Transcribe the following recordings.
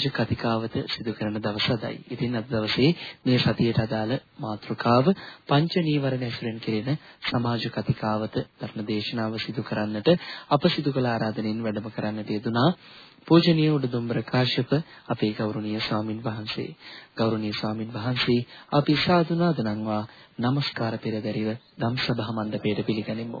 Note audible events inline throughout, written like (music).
සමාජ කතිකාවත සිදු කරන දවස අදයි. ඉතින් අද දවසේ මේ සතියට අදාළ මාතෘකාව පංච නීවරණ ඇසුරෙන් කෙරෙන සමාජ කතිකාවත ධර්ම දේශනාව සිදු කරන්නට අප සිදු කළ ආරාධනෙන් වැඩම කරන්නට යෙදුනා පූජනීය උඩුදුම්බර කාශ්‍යප අපේ ගෞරවනීය ස්වාමින් වහන්සේ. ගෞරවනීය ස්වාමින් වහන්සේ අපි සාදුනාද නම්වා নমස්කාර පෙරදරිව ධම්සභා මණ්ඩපයට පිළිගනිමු.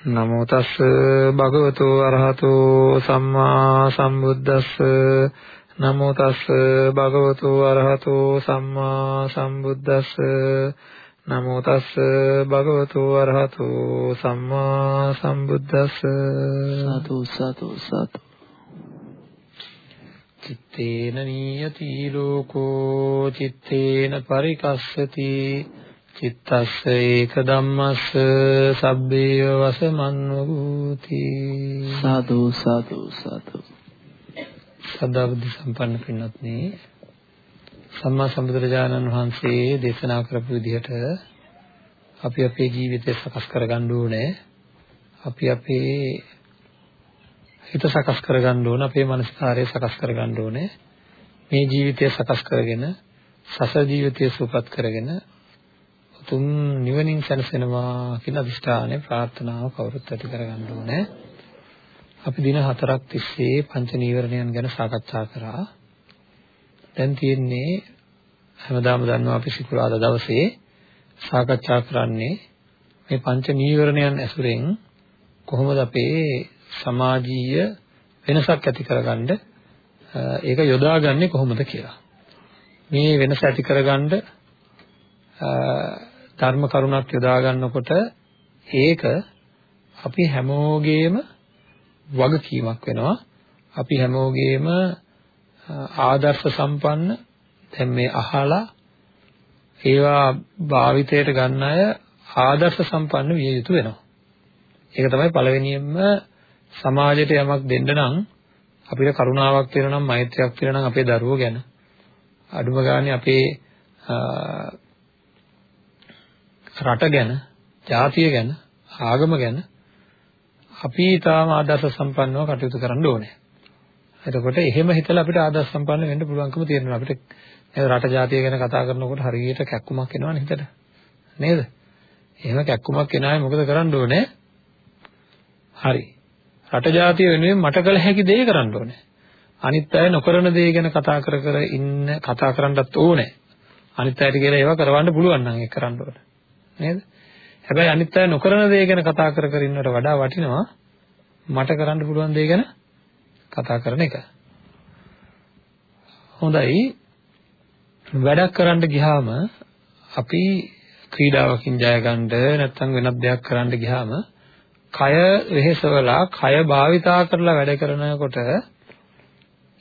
නමෝ තස් භගවතු අරහතෝ සම්මා සම්බුද්දස්ස. නමෝ තස් භගවතු අරහතෝ සම්මා සම්බුද්දස්ස. නමෝ තස් භගවතු අරහතෝ සම්මා සම්බුද්දස්ස. සතු සතු සතු. චිත්තේන නියති ලෝකෝ චිත්තේන පරිකස්සති. චිත්තස්ස ඒක ධම්මස්ස සබ්බේව වසමන්වූති සාදු සාදු සාදු. සදාබුද්ධ සම්පන්න පින්වත්නි සම්මා සම්බුදුරජාණන් වහන්සේ දේශනා කරපු විදිහට අපි අපේ ජීවිතය සකස් කරගන්න ඕනේ. අපි අපේ හිත සකස් කරගන්න ඕන අපේ මනස්කාරය සකස් කරගන්න ඕනේ. මේ ජීවිතය සකස් කරගෙන සසර ජීවිතය සූපත් කරගෙන උතුම් නිවනින් සැනසෙනවා කියන අදිෂ්ඨානය ප්‍රාර්ථනාව කවුරුත් ඇති කරගන්න ඕනේ. අපි දින හතරක් තිස්සේ පංච නීවරණයන් ගැන සාකච්ඡා කරා. දැන් තියෙන්නේ හැමදාම දන්නවා අපි සිකුරාදා දවසේ සාකච්ඡා කරන්නේ මේ පංච නීවරණයන් ඇසුරෙන් කොහොමද අපේ සමාජීය වෙනසක් ඇති කරගන්න ඒක යොදාගන්නේ කොහොමද කියලා. මේ වෙනස ඇති කරගන්න ධර්ම කරුණක් යොදා ගන්නකොට ඒක අපි හැමෝගේම වගකීමක් වෙනවා. අපි හැමෝගේම ආදර්ශ සම්පන්න දැන් මේ අහලා ඒවා භාවිතයට ගන්න අය ආදර්ශ සම්පන්න විය යුතු වෙනවා. ඒක තමයි පළවෙනියෙන්ම සමාජයට යමක් දෙන්න නම් අපිට කරුණාවක් තියෙනවා නම් මෛත්‍රියක් තියෙනවා නම් අපේ දරුවෝ ගැන අඩුම ගානේ අපේ රට ගැන, ජාතිය ගැන, ආගම ගැන අපි තාම ආදර්ශ සම්පන්නව කටයුතු කරන්න ඕනේ. එතකොට එහෙම හිතලා අපිට ආදර්ශ සම්පන්න වෙන්න පුළුවන්කම තියෙනවා. අපිට රට ජාතිය ගැන කතා කරනකොට හරියට කැක්කුමක් එනවනේ හිතට. නේද? එහෙම කැක්කුමක් එනාවේ මොකද කරන්න ඕනේ? හරි. රට ජාතිය වෙනුවෙන් මට කළ හැකි දේ කරන්න ඕනේ. අනිත් අය නොකරන දේ ගැන කතා කර කර ඉන්න කතා කරන්නත් ඕනේ. අනිත් අයට කියලා ඒවා කරවන්න පුළුවන් නම් ඒක කරන්න ඕනේ. නේද? හැබැයි අනිත් අය නොකරන දේ ගැන කතා කර කර ඉන්නවට වඩා වටිනවා මට කරන්න පුළුවන් දේ ගැන කතා කරන එක. හොඳයි. වැඩක් කරන්න ගියාම අපි ක්‍රීඩාවකින් ජය ගන්නද නැත්නම් වෙනත් දෙයක් කරන්න ගියාම කය වෙහෙසවලා කය භාවිතා කරලා වැඩ කරනකොට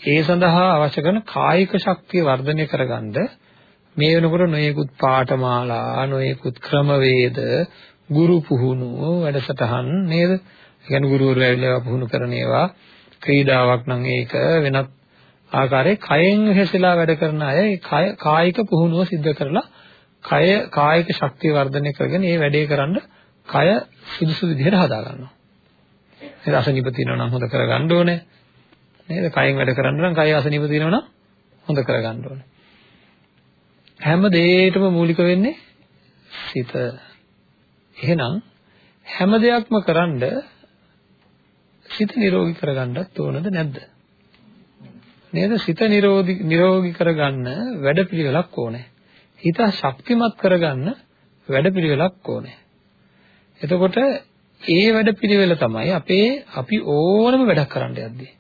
ඒ සඳහා අවශ්‍ය කරන කායික ශක්තිය වර්ධනය කරගන්න මේ වෙනකොට නොයෙකුත් පාඨමාලා නොයෙකුත් ක්‍රමවේද ගුරු පුහුණු වැඩසටහන් නේද? ඒ කියන්නේ ගුරුවරු ඇවිල්ලා පුහුණු කරන ඒවා ක්‍රීඩාවක් නම් ඒක වෙනත් ආකාරයේ කයෙන් හැසිරලා වැඩ කරන අය කය කායික පුහුණුව සිද්ධ කරලා කය කායික ශක්තිය වර්ධනය කරගෙන ඒ වැඩේ කරන්න කය සුදුසු විදිහට හදා ගන්නවා. ඒක අසනීප තියෙනවා නම් හොඳ කරගන්න ඕනේ. නේද? කයෙන් වැඩ කරන්න නම් කය අසනීප තියෙනවා නම් හොඳ කරගන්න ඕනේ. හැම දෙයකටම මූලික වෙන්නේ සිත. එහෙනම් හැම දෙයක්ම කරන්ඩ සිත නිරෝගී කරගන්නත් ඕනද නැද්ද? නේද? සිත නිරෝධි නිරෝගී කරගන්න වැඩපිළිවෙලක් ඕනේ. හිත ශක්තිමත් කරගන්න වැඩපිළිවෙලක් ඕනේ. එතකොට ඒ වැඩපිළිවෙල තමයි අපේ අපි ඕනම වැඩක් කරන්න යද්දී.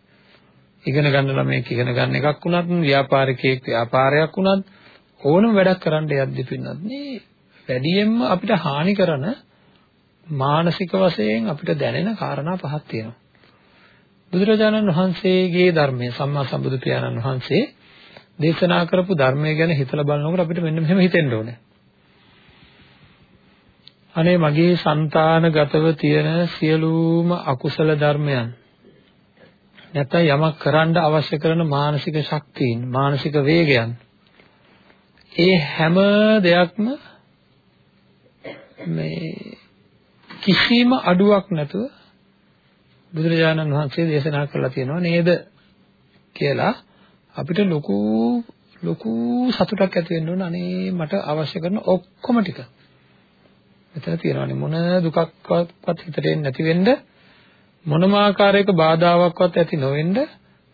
ඉගෙන ගන්න ළමයෙක් ඉගෙන ගන්න එකක් වුණත් ව්‍යාපාරිකයෙක් ව්‍යාපාරයක් වුණත් ඕනම වැඩක් කරන්න යද්දී පින්නත් නේ වැඩියෙන්ම අපිට හානි කරන මානසික වශයෙන් අපිට දැනෙන කාරණා පහක් තියෙනවා. බුදුරජාණන් වහන්සේගේ ධර්මය සම්මා සම්බුදු පියාණන් වහන්සේ දේශනා කරපු ධර්මය ගැන හිතලා බලනකොට අපිට මෙන්න මෙහෙම හිතෙන්න ඕනේ. අනේ මගේ సంతානගතව තියෙන සියලුම අකුසල ධර්මයන් නැත්නම් යමක් කරන්න අවශ්‍ය කරන මානසික ශක්තියින් මානසික වේගයන් ඒ හැම දෙයක්ම මේ කිසිම අඩුවක් නැතුව බුදුරජාණන් වහන්සේ දේශනා කරලා තියෙනවා නේද කියලා. අපිට ලොකු ලොකු සතුටක් ඇති වෙන්න ඕන. අනේ මට අවශ්‍ය කරන ඔක්කොම ටික. මෙතන තියෙනවානේ මොන දුකක්වත් හිතට එන්නේ නැති වෙන්න මොනම ආකාරයක බාධාවක්වත් ඇති නොවෙන්න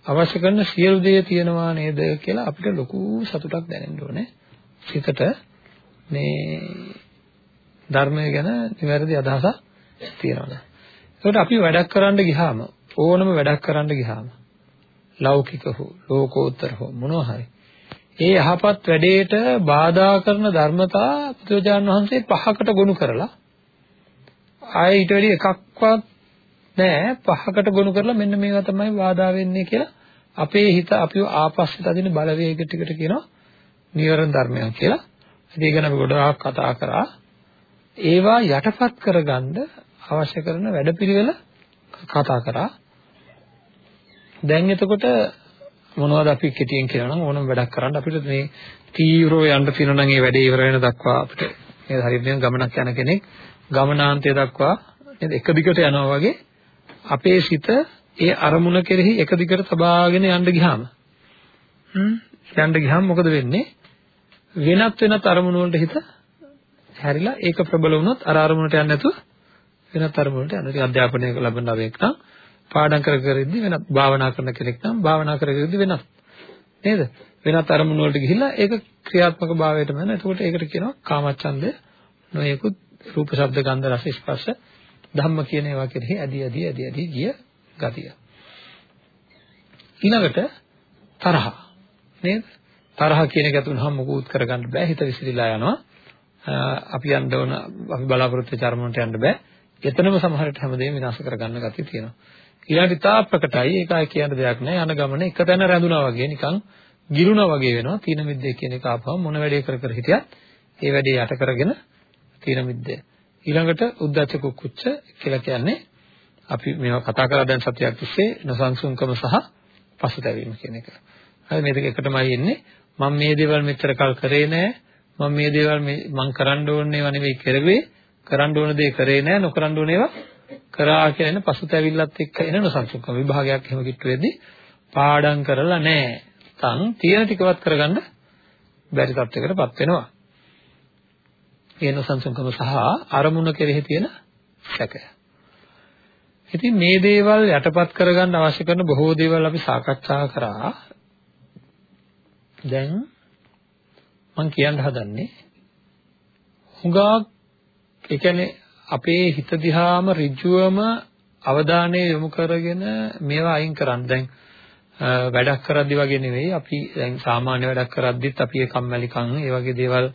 අවශ්‍ය කරන සියලු දේ තියෙනවා නේද කියලා අපිට ලොකු සතුටක් දැනෙන්න ඕනේ. සිතට මේ ධර්මය ගැන නිවැරදි අදහසක් තියෙනවා. ඒකට අපි වැඩක් කරන්න ගියාම ඕනම වැඩක් කරන්න ගියාම ලෞකික හෝ ලෝකෝත්තර හෝ මොනවා හරි ඒ යහපත් වැඩේට බාධා කරන ධර්මතා බුදුජාන් වහන්සේ පහකට ගොනු කරලා ආයේ ඊට වැඩි එකක්වත් නෑ පහකට ගොනු කරලා මෙන්න මේවා තමයි බාධා වෙන්නේ කියලා අපේ හිත අපිව ආපස්සට අදින බලවේග ටිකට කියනවා නිවරණ ධර්මයන් කියලා. ඉතින් ඒක ගැන අපි ගොඩාක් කතා කරා. ඒවා යටපත් කරගන්න අවශ්‍ය කරන වැඩපිළිවෙල කතා කරා. දැන් එතකොට මොනවද අපි කෙටියෙන් කියනවා නම් ඕනම වැඩක් කරන්න අපිට මේ තීව්‍රව යන්න තියෙනවා නම් ඒ වැඩේ ඉවර වෙන දක්වා අපිට නේද හරියට නිකන් ගමනක් යන කෙනෙක් ගමනාන්තය දක්වා නේද එක දිගට යනවා වගේ අපේ සිත ඒ අරමුණ කෙරෙහි එක දිගට තබාගෙන යන්න ගියාම හ්ම් යන්න ගියාම මොකද වෙන්නේ වෙනත් වෙනත් අරමුණු වලට හිත හැරිලා ඒක ප්‍රබල වුණොත් අර අරමුණට යන්නේ නැතුව වෙනත් අරමුණට යනවා. ඉතින් අධ්‍යාපනය ලැබෙන ළමයෙක් නම් පාඩම් කර කර ඉද්දි වෙනත් භාවනා කරන කෙනෙක් නම් භාවනා කර කර ඉද්දි වෙනත් නේද? වෙනත් අරමුණු වලට ගිහිල්ලා ඒක ක්‍රියාත්මක භාවයටම යනවා. එතකොට ඒකට කියනවා කාමච්ඡන්දය නොයෙකුත් රූප ශබ්ද ගන්ධ රස ස්පර්ශ ධම්ම කියන ඒවා කෙරෙහි ඇදී ඇදී ඇදී ඇදී ගිය ගතිය. ඊළඟට තරහ නේද? තරහ කියන එක තුනම මොකුත් කරගන්න බෑ හිත විසිරීලා යනවා. අපි යන්න ඕන අපි බලාපොරොත්තු වෙච්ච අරමුණට යන්න බෑ. එතනම සමහරට හැමදේම විනාශ කරගන්න ගතිය තියෙනවා. ඊළඟට ඉතා ප්‍රකටයි ඒකයි කියන්න දෙයක් නෑ යන ගමන එක තැන රැඳුනා වගේ නිකන් ගිරුණා වගේ වෙනවා. තීන මිද්දේ කියන එක ආපහම මොන වැඩේ කර කර හිටියත් ඒ වැඩේ යට කරගෙන තීන මිද්දේ. ඊළඟට උද්දච්ච කුක්කුච්ච කියලා කියන්නේ අපි මේවා කතා කරලා දැන් සතියක් තිස්සේ නොසන්සුන්කම සහ පසුතැවීම කියන එක. හරි මේ දෙක එකටමයි එන්නේ. මම මේ දේවල් මෙච්චර කල් කරේ නෑ. මම මේ දේවල් මම කරන්න ඕනේ ඒවා නෙවෙයි කරුවේ. කරන්න ඕන දේ කරේ නෑ. නොකරන්න ඕන ඒවා කරා කියන පසුතැවිල්ලත් එක්ක එන නොසන්සුන්කම විභාගයක් එහෙම කිට්ටු වෙද්දී පාඩම් කරලා නෑ. තන් තියෙන ටිකවත් කරගන්න බැරි තත්යකටපත් වෙනවා. ඒ නොසන්සුන්කම සහ අරමුණ කෙරෙහි තියෙන සැකය. ඉතින් මේ දේවල් යටපත් කරගන්න අවශ්‍ය කරන බොහෝ දේවල් අපි සාකච්ඡා කරා. දැන් මම කියන්න හදන්නේ හුඟා ඒ කියන්නේ අපේ හිත දිහාම ඍජුවම අවධානය යොමු කරගෙන මේවා අයින් කරන්න. දැන් වැඩක් කරද්දි වගේ නෙවෙයි අපි දැන් සාමාන්‍ය වැඩක් කරද්දිත් අපි ඒ කම්මැලිකම් ඒ වගේ දේවල්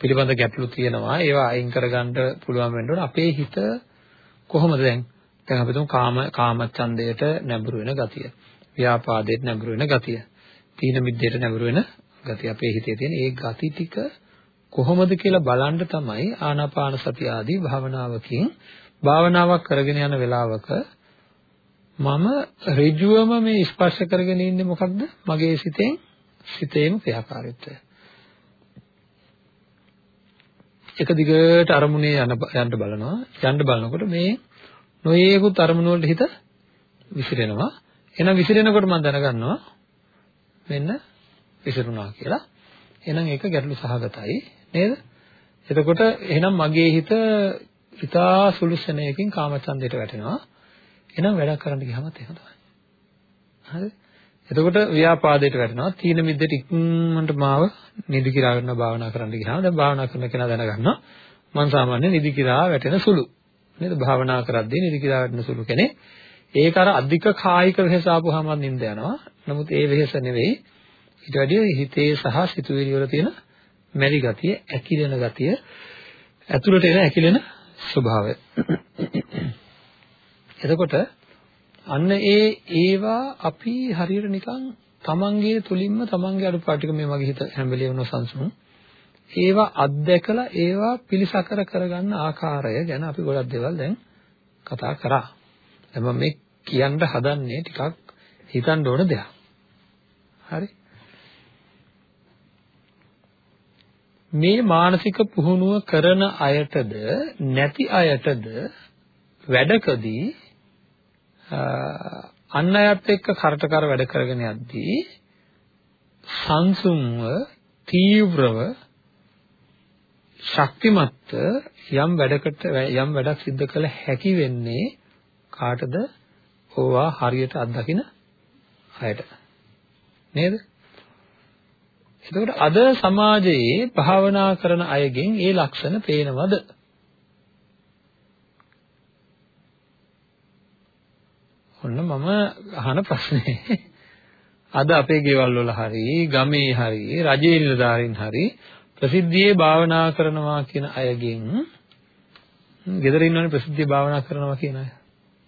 පිළිබඳ ගැටලු තියෙනවා. ඒවා අයින් කරගන්න පුළුවන් වෙන්න ඕන. අපේ හිත කොහොමද දැන් දැන් අපි තුමු කාම කාමච්ඡන්දයට නැඹුරු වෙන ගතිය. ව්‍යාපාදයට නැඹුරු වෙන ගතිය. තීන මිද්දයට නැඹුරු වෙන ගතිය අපේ හිතේ තියෙන ඒ ගති ටික කොහොමද කියලා බලන්න තමයි ආනාපාන සතිය ආදී භාවනාවකින් භාවනාවක් කරගෙන යන වෙලාවක මම ඍජුවම මේ ස්පර්ශ කරගෙන ඉන්නේ මොකක්ද මගේ සිතෙන් සිතේම ක්‍රියාකාරීත්වය. එක දිගට අරමුණේ යන යන්න බලනවා. යන්න බලනකොට මේ නොයේකුත් අරමුණු වලට හිත විසිරෙනවා. එහෙනම් විසිරෙනකොට මම දැනගන්නවා මෙන්න විසිරුණා කියලා. එහෙනම් ඒක ගැටලු සහගතයි. නේද? එතකොට එහෙනම් මගේ හිත ඉතා සුළු ශනයකින් කාමචන්දයට වැටෙනවා. එහෙනම් වැඩක් කරන්න ගියාමත් එහෙම තමයි හරි? එතකොට ව්‍යාපාදයට වැටෙනවා. තීන මිද්දට ඉක්මනට මාව නිදි කිරා ගන්න භාවනා කරන්න ගියාම දැන් භාවනා කරන කෙනා දැනගන්නවා. මම සාමාන්‍ය නිදි කිරා වැටෙන සුළු. නේද? භාවනා කරද්දී නිදි කිරා වැටෙන සුළු කෙනෙක්. ඒක අර අධික කායික වෙහස ආපුවාම නිින්ද යනවා. නමුත් ඒ වෙහස නෙවෙයි ඊට වැඩිය හිතේ සහ සිතුවිලි වල තියෙන මැලි ගතිය ඇකිලෙන ගතිය ඇතුළට එන ඇකිලෙන ස්වභාවය එතකොට අන්න ඒ ඒවා අපි හරියට නිකන් තමන්ගේ තුලින්ම තමන්ගේ අඩුපාඩු ටික මේ මගේ හිත හැම වෙලේම නොසන්සුන් ඒවා අත්දැකලා ඒවා පිළිසකර කරගන්න ආකාරය ගැන අපි ගොඩක් දේවල් දැන් කතා කරා. දැන් මම මේ කියන්න හදන්නේ ටිකක් හිතන්න ඕන දෙයක්. හරි? මේ මානසික පුහුණුව කරන අයටද නැති අයටද වැඩකදී අන් අයත් එක්ක කරට කර වැඩ කරගෙන යද්දී සංසුන්ව තීව්‍රව ශක්තිමත් යම් වැඩකට යම් වැඩක් සිද්ධ කළ හැකි වෙන්නේ කාටද? ඕවා හරියට අත්දකින අයට. නේද? එතකොට අද සමාජයේ භාවනා කරන අයගෙන් ඒ ලක්ෂණ පේනවද? ඔන්න මම අහන ප්‍රශ්නේ. අද අපේ ගෙවල් වල හරි, ගමේ හරි, රජයේ නිලධාරීන් හරි ප්‍රසිද්ධියේ භාවනා කරනවා කියන අයගෙන් ගෙදර ඉන්නවනේ ප්‍රසිද්ධියේ භාවනා කරනවා කියන අය.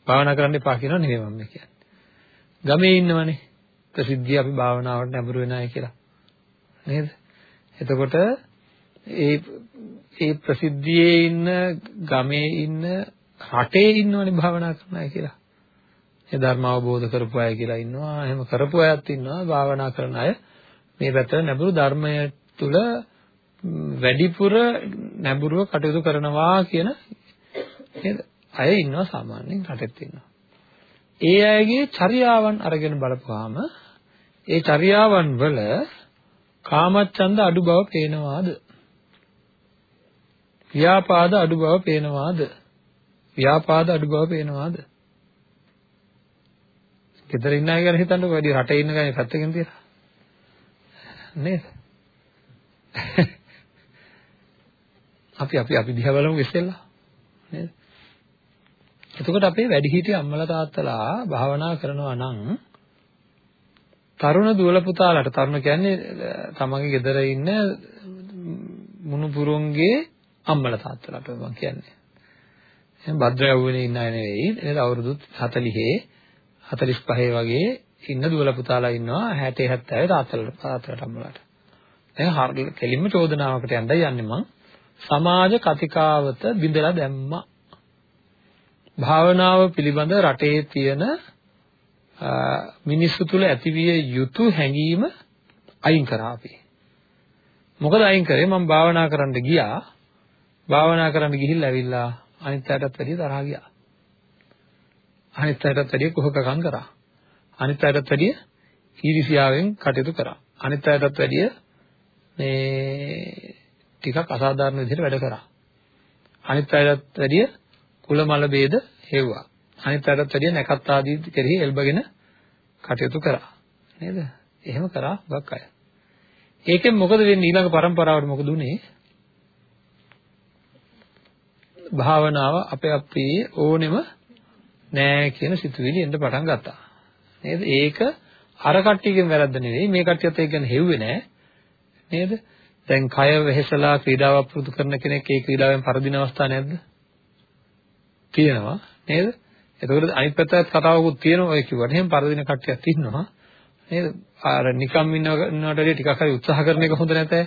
භාවනා කරන්න එපා කියනවා නෙවෙයි මම කියන්නේ. ගමේ ඉන්නවනේ ප්‍රසිද්ධිය අපි භාවනාවට නැඹුරු වෙන අය කියලා. නේද? එතකොට ඒ ඒ ප්‍රසිද්ධියේ ඉන්න ගමේ ඉන්න රටේ ඉන්නවනේ භාවනා කරන අය කියලා. ඒ ධර්ම අවබෝධ කරපු අය කියලා ඉන්නවා. එහෙම කරපු අයත් ඉන්නවා භාවනා කරන අය. මේ පැත්තට නැඹුරු ධර්මය තුල වැඩිපුර නැඹුරුව කටයුතු කරනවා කියන නේද? අය ඉන්නවා සාමාන්‍යයෙන් රටෙත් ඉන්නවා. ඒ අයගේ චර්යාවන් අරගෙන බලපුවාම ඒ චර්යාවන් වල කාමච්ඡන්ද අඩු බව පේනවාද? ව්‍යාපාද අඩු බව පේනවාද? ව්‍යාපාද අඩු බව පේනවාද? ගෙදර ඉන්න අය ගැන හිතන්නකෝ වැඩි රටේ ඉන්න ගානේ පැත්තකින් තියලා. නේද? (laughs) අපි අපි අපි දිහා බලමු ඉස්සෙල්ලා. නේද? එතකොට අපේ වැඩිහිටිය අම්මලා තාත්තලා භාවනා කරනවා නම් තරුණ දුවල පුතාලාට තරුණ කියන්නේ තමන්ගේ ගෙදර ඉන්න මුණුපුරුන්ගේ අම්මලා තාත්තලාට මම කියන්නේ. එහෙනම් භද්‍ර යවුනේ ඉන්න අය නෙවෙයි. නේද? අවුරුදු 40 45 වගේ ඉන්න දුවල පුතාලා ඉන්නවා 60 70 තාත්තලාට තාත්තලාට අම්මලාට. දැන් හරිය කෙලින්ම චෝදනාවකට යන්නයි යන්නේ මං. සමාජ කතිකාවත බිඳලා දැම්මා. භාවනාව පිළිබඳ රටේ තියෙන මිනිස්සු තුල ඇතිවිය යුතු හැඟීම අයින් කරා අපි. මොකද අයින් කරේ මම භාවනා කරන්න ගියා. භාවනා කරන්න ගිහිල්ලා ඇවිල්ලා අනිත් අයටත් වැඩිය තරහා ගියා. අනිත් අයටත් වැඩිය කුහකකම් කරා. අනිත් අයටත් වැඩිය ඊර්ෂියාවෙන් කටයුතු කරා. අනිත් අයටත් වැඩිය මේ ටිකක් අසාධාරණ විදිහට වැඩ කරා. අනිත් අයටත් වැඩිය කුල මල ભેද හෙව්වා. අනිත් අයටත් වැඩිය නැකත් ආදී කෙරෙහි එල්බගෙන කටයුතු කරා. නේද? එහෙම කරා ගොක් අය. ඒකෙන් මොකද වෙන්නේ ඊළඟ પરම්පරාවට මොකද උනේ? භාවනාව අපේ අපේ ඕනෙම නෑ කියන සිතුවිලි එන්න පටන් ගත්තා. නේද? ඒක අර කට්ටියගෙන් වැරද්ද නෙවෙයි මේ කට්ටියත් ඒක ගැන හෙව්වේ නෑ. නේද? දැන් කය වෙහෙසලා ක්‍රීඩාවක් පුරුදු කරන කෙනෙක් ඒ ක්‍රීඩාවෙන් පරදින අවස්ථා නැද්ද? තියෙනවා නේද? එතකොට අනිත් පැත්තත් කතාවකුත් තියෙනවා ඔය කිව්වට. එහෙනම් පරදින කට්ටියක් ඉන්නවා. නේද? අර නිකම් ඉන්නවට වඩා ටිකක් හරි උත්සාහ කරන එක හොඳ නැතේ.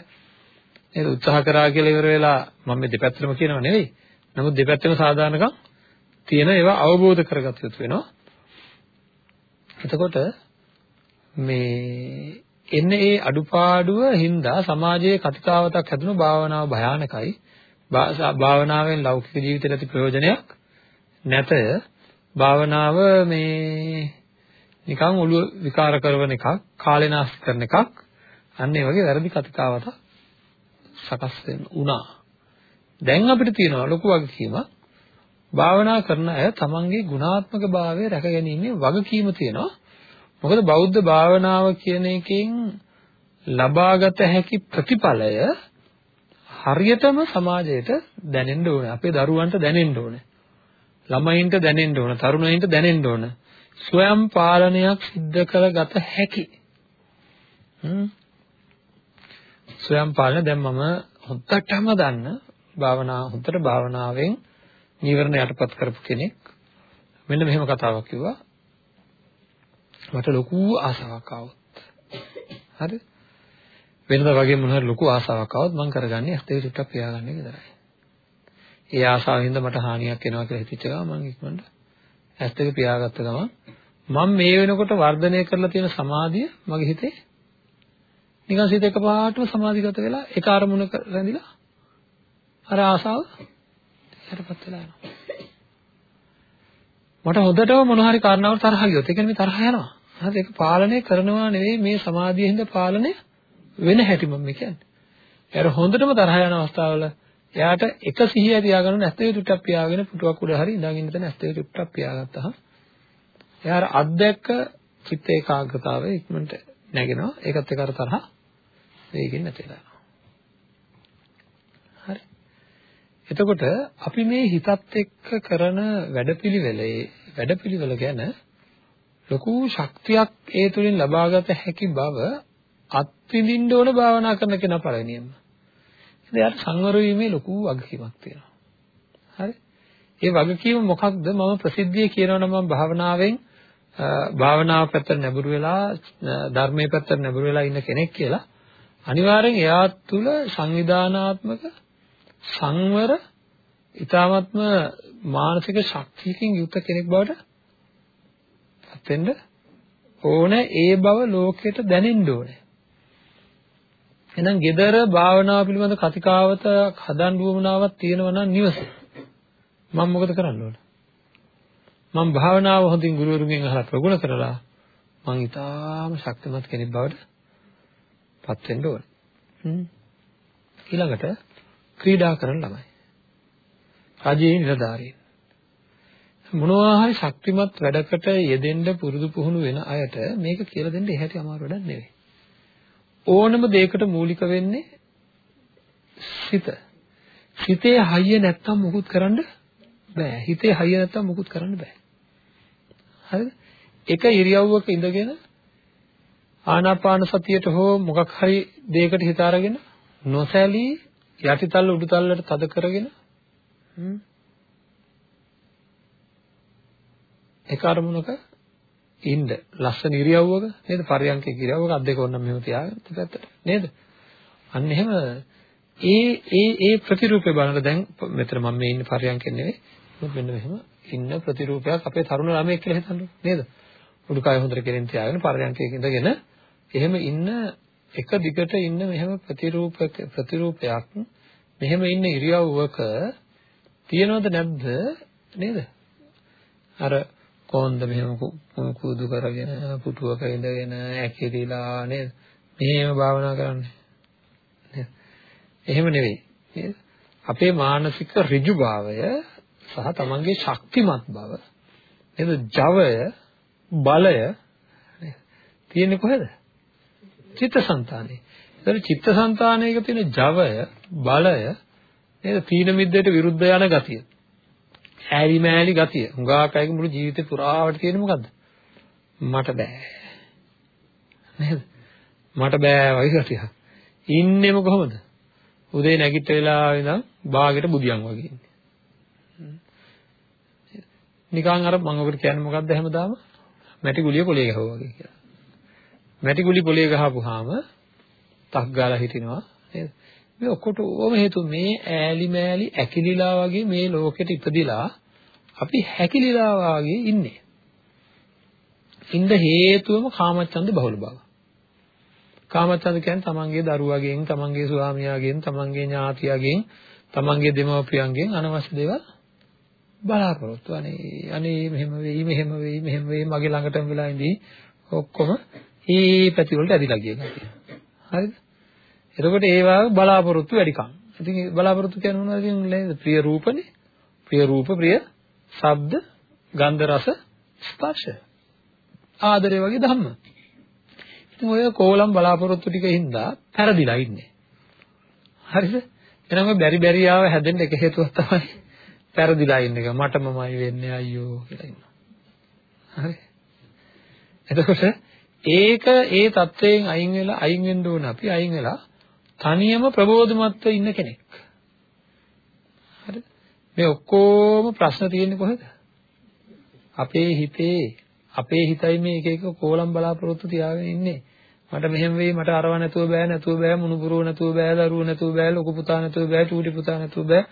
නේද? උත්සාහ කරා කියලා ඉවර වෙලා මම මේ දෙපැත්තම කියනව නෙවෙයි. නමුත් දෙපැත්තම සාධාරණකම් තියෙන ඒවා අවබෝධ කරගත යුතු වෙනවා. එතකොට මේ එන්නේ ඒ අඩුපාඩුව හින්දා සමාජයේ කතිකාවතක් හැදුණු භාවනාව භයානකයි. භාවනාවෙන් ලෞකික ජීවිතයට ඇති ප්‍රයෝජනයක් නැතය. භාවනාව මේ නිකන් ඔළුව විකාර කරන එකක්, කාලේ නාස්ති කරන එකක්. අන්න ඒ වගේ වැරදි කතිකාවතක් සකස් වෙන උනා. දැන් අපිට තියෙනවා ලොකු වගකීමක්. භාවනා කරන අය තමන්ගේ ගුණාත්මක භාවය රැකගැනීමේ වගකීම තියෙනවා. මොකද බෞද්ධ භාවනාව කියන එකෙන් ලබාගත හැකි ප්‍රතිඵලය හරියටම සමාජයට දැනෙන්න ඕනේ. අපේ දරුවන්ට දැනෙන්න ඕනේ. ළමයින්ට දැනෙන්න ඕන, තරුණයින්ට දැනෙන්න ඕන. ස්වයං පාලනයක් සිද්ධ කරගත හැකි. හ්ම්. ස්වයං පාලන දැන් මම හොද්දටම දන්න භාවනා හොද්දට භාවනාවෙන් නීවරණ යටපත් කරපු කෙනෙක් මෙන්න මෙහෙම කතාවක් කිව්වා මට ලොකු ආසාවක් ආවොත්. හරි? වෙනදා වගේ මොන හරි ලොකු ආසාවක් ආවොත් මම කරගන්නේ ඇස් දෙක චුට්ටක් පියාගන්න එක විතරයි. ඒ ආසාවෙන්ද මට හානියක් වෙනවා කියලා හිතච්ච ගමන් මම ඉක්මනට ඇස් දෙක පියාගත්ත ගමන් මම මේ වෙනකොට වර්ධනය කරලා තියෙන සමාධිය මගේ හිතේ නිකන් සිත එකපාරටම සමාධිගත වෙලා ඒක අරමුණක රැඳිලා අර ආසාව යටපත් වෙලා යනවා. මට හොඳටම මොන හරි කාරණාවකට තරහ ගියොත් ඒ කියන්නේ මේ තරහ යනවා. හරි ඒක පාලනය කරනවා නෙවෙයි මේ සමාධියෙන් පාලනය වෙන හැටි මම කියන්නේ. එයාර හොඳටම තරහ යන අවස්ථාවල එයාට එක සිහිය තියාගන්න නැත්නම් ඒ තුට්ටක් පියාගෙන පුටුවක් උඩ හරි ඉඳන් ඉන්න තැන ඇස්තේ තුට්ටක් පියාගත්තා. එයාර අද්දැක්ක චිත්ත ඒකාග්‍රතාවය ඉක්මනට නැගෙනවා. ඒකත් එක්ක අර තරහ වේගෙන් නැති වෙනවා. හරි. එතකොට අපි මේ හිතත් එක්ක කරන වැඩපිළිවෙලේ වැඩපිළිවෙල ගැන ලොකු ශක්තියක් ඒ තුලින් ලබාගත හැකි බව අත්විඳින්න ඕන භාවනා කරන කෙනා පළවෙනියෙන්ම. ඉතින් එයාට සංවර වීමේ ලොකු වගකීමක් තියෙනවා. හරි? ඒ වගකීම මොකක්ද? මම ප්‍රසිද්ධිය කියනවනම් මම භාවනාවෙන් භාවනාව පැත්තට නැඹුරු වෙලා ධර්මයේ පැත්තට නැඹුරු වෙලා ඉන්න කෙනෙක් කියලා අනිවාර්යෙන් එයා තුළ සංවිධානාත්මක සංවර ඊ타ත්ම මානසික ශක්තියකින් යුක්ත කෙනෙක් බවට පත් වෙන්න ඕනේ ඒ බව ලෝකෙට දැනෙන්න ඕනේ එහෙනම් gedara භාවනාව පිළිබඳ කතිකාවත හදන් වුවමනාවක් තියෙනවා නම් නිවස. මම මොකද කරන්න ඕන? මම භාවනාව හොඳින් ගුරුවරුන්ගෙන් අහලා ප්‍රගුණ කරලා මම ඊටාම ශක්තිමත් කෙනෙක් බවට පත් වෙන්න ඕන. ඊළඟට ක්‍රීඩා කරන ළමයි. රජයේ නිලධාරීන්. මොනවා හරි ශක්තිමත් වැඩකට යෙදෙන්න පුරුදු පුහුණු වෙන අයට මේක කියලා දෙන්න එහෙටි අමාරු වැඩක් නෙවෙයි. ඕනම දෙයකට මූලික වෙන්නේ සිත. සිතේ හයිය නැත්තම් මුකුත් කරන්න බෑ. හිතේ හයිය නැත්තම් මුකුත් කරන්න බෑ. හරිද? එක ඉරියව්වක ඉඳගෙන ආනාපාන සතියට හෝ මොකක් හරි දෙයකට හිත අරගෙන නොසැලී යටිතල්ල උඩුතල්ලට තද කරගෙන එක අරමුණක ඉන්න ලස්සන ඉරියව්වක නේද? පරියන්කේ ඉරියව්වක අත් දෙක ඕනනම් මෙහෙම තියාගෙන පැත්තට. නේද? අන්න එහෙම ඒ ඒ ඒ ප්‍රතිරූපේ බලන දැන් මෙතන මම මේ ඉන්නේ පරියන්කෙන් නෙවෙයි. මොකද මෙන්න මෙහෙම ඉන්න ප්‍රතිරූපයක් අපේ තරුණ ළමයෙක් කියලා හිතන්නකො. නේද? උඩුකය හොඳට කෙරෙන් තියාගෙන පරියන්කේ ඉඳගෙන එහෙම ඉන්න එක දිගට ඉන්න මෙහෙම ප්‍රතිරූපක ප්‍රතිරූපයක් මෙහෙම ඉන්න ඉරියව්වක තියනවද නැද්ද? නේද? අර කොන්ද මෙහෙම කුදු කරගෙන පුටුවක ඉඳගෙන ඇකිලිලා නේද? මෙහෙම භාවනා කරන්නේ. නේද? එහෙම නෙවෙයි. නේද? අපේ මානසික ඍජුභාවය සහ තමන්ගේ ශක්තිමත් බව නේද? ජවය, බලය නේද? තියෙන්නේ කොහෙද? චිත්තසංතානේ. ඒතර චිත්තසංතානයක තියෙන ජවය, බලය නේද? තීන මිද්දේට විරුද්ධ යන ගතිය. ඈලි මෑලි ගතිය. හුඟාක් අයගේ මුළු ජීවිතේ පුරාවට තියෙන මොකද්ද? මට බෑ. නේද? මට බෑ වගේ ගතිය. ඉන්නේම කොහොමද? උදේ නැගිට වෙලා ඉඳන් බාගෙට බුදියන් වගේ ඉන්නේ. නිකන් අර මම ඔකට කියන්නේ මොකද්ද හැමදාම? මැටි ගුලිය පොලේ ගහුවා වගේ කියලා. මැටි ගුලි පොලේ ගහපුවාම තක් ගාලා හිටිනවා නේද? මේ ඔක්කොටම හේතු මේ ඈලි මෑලි ඇකිලිලා වගේ මේ ලෝකෙට ඉපදිලා අපි හැකිලිලා වාගේ ඉන්නේ. ඉන්න හේතුවම කාමච්ඡන්ද බහුල බව. කාමච්ඡන්ද කියන්නේ තමන්ගේ දරුවගෙන්, තමන්ගේ ස්වාමියාගෙන්, තමන්ගේ ඥාතියගෙන්, තමන්ගේ දෙමව්පියන්ගෙන් අනවශ්‍ය දේවල් බලාපොරොත්තු අනේ අනේ මෙහෙම වෙයි මෙහෙම වෙයි මෙහෙම වෙයි මගේ ළඟටම වෙලා ඉඳී ඔක්කොම මේ පැති වලට ඇදිලා ගිය ගැතිය. හරිද? එතකොට ඒවා බලාපොරොත්තු වැඩිකම්. ඉතින් බලාපොරොත්තු කියන්නේ මොනවද කියන්නේ? ප්‍රිය රූපනේ. ප්‍රිය රූප ප්‍රිය ශබ්ද, ගන්ධ රස, ස්පර්ශ. ආදරය වගේ ධම්ම. ඉතින් ඔය කෝලම් බලාපොරොත්තු ටික හින්දා පෙරදිලා ඉන්නේ. හරිද? එහෙනම් බැරි බැරි ආව හැදෙන්න එක හේතුවක් තමයි පෙරදිලා ඉන්න එක. මටමමයි වෙන්නේ අයියෝ කියලා ඉන්නවා. හරි. එතකොට ඒක ඒ தත්වයෙන් අයින් වෙලා අයින් වෙන්න ඕන අපි අයින් වෙලා තනියම ප්‍රබෝධමත්ව ඉන්න කෙනෙක්. හරිද? මේ ඔක්කොම ප්‍රශ්න තියෙන්නේ කොහෙද? අපේ හිතේ අපේ හිතයි මේ එක එක කෝලම් බලාපොරොත්තු තියාගෙන ඉන්නේ. මට මෙහෙම වෙයි මට අරව නැතුව බෑ නැතුව බෑ මුණුබුරුව නැතුව බෑ දරුවෝ නැතුව බෑ ලොකු පුතා නැතුව බෑ චූටි පුතා නැතුව බෑ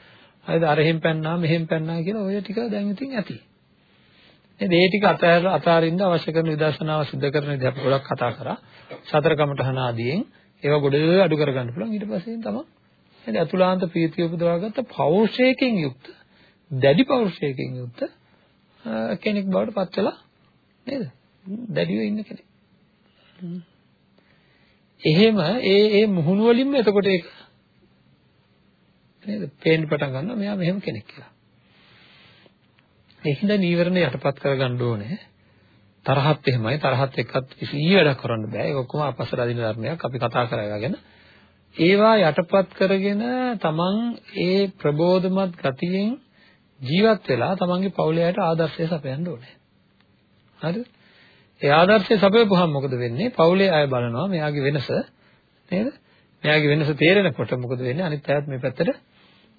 හරිද අරහෙන් පැන්නා මෙහෙන් පැන්නා කියලා ඔය ටික දැන් ඉතින් ඇති නේද ඒ ටික අතහැර අතාරින්න අවශ්‍ය කරන විදර්ශනාව සිද්ධ කරන විදිහ අපි ගොඩක් කතා කරා සතර කමඨහන ආදියෙන් ඒවා ගොඩ අඩු කරගන්න පුළුවන් ඊට පස්සේ තමයි නේද අතුලාන්ත ප්‍රීතිය උපදවාගත්ත පෞරුෂයකින් යුක්ත දැඩි පෞරුෂයකින් යුක්ත කෙනෙක් බවට පත් වෙලා නේද දැඩිව ඉන්න කෙනෙක් එහෙම ඒ ඒ මුහුණු වලින්ම එතකොට ඒක නේද පේන්න පටන් ගන්නවා මෙයා මෙහෙම කෙනෙක් කියලා. ඒකින්ද නීවරණ යටපත් කරගන්න ඕනේ. තරහත් එහෙමයි තරහත් එක්කත් කිසි වැඩක් කරන්න බෑ. ඒක ඔක්කොම අපස්සට අදින ධර්මයක් අපි කතා කරගෙන. ඒවා යටපත් කරගෙන තමන් ඒ ප්‍රබෝධමත් ගතියෙන් ජීවත් වෙලා තමන්ගේ පවුලේ අයට ආදර්ශය සපයන්න ඕනේ. හරිද? ඒ ආදර්ශය සපයපුවහම මොකද වෙන්නේ? පවුලේ අය බලනවා මෙයාගේ වෙනස නේද? මෙයාගේ වෙනස තේරෙනකොට මොකද වෙන්නේ? අනිත් අයත් මේ පැත්තට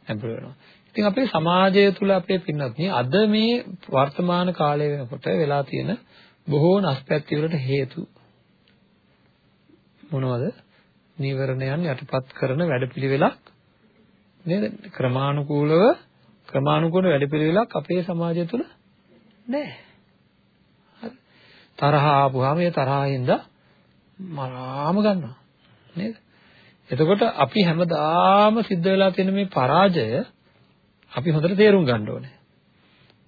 ඇඹුරු වෙනවා. ඉතින් අපේ සමාජය තුල අපේ පින්නත් අද මේ වර්තමාන කාලය වෙනකොට වෙලා තියෙන බොහෝ නැස්පැත්ති වලට හේතු මොනවද? නීවරණයන් යටපත් කරන වැඩපිළිවෙලක් නේද? ක්‍රමානුකූලව ක්‍රමානුකූල වැඩපිළිවෙලක් අපේ සමාජය තුල නැහැ. තරහ ආපුවාම ඒ තරහින්ද මරාම ගන්නවා නේද එතකොට අපි හැමදාම සිද්ධ වෙලා තියෙන මේ පරාජය අපි හොඳට තේරුම් ගන්න ඕනේ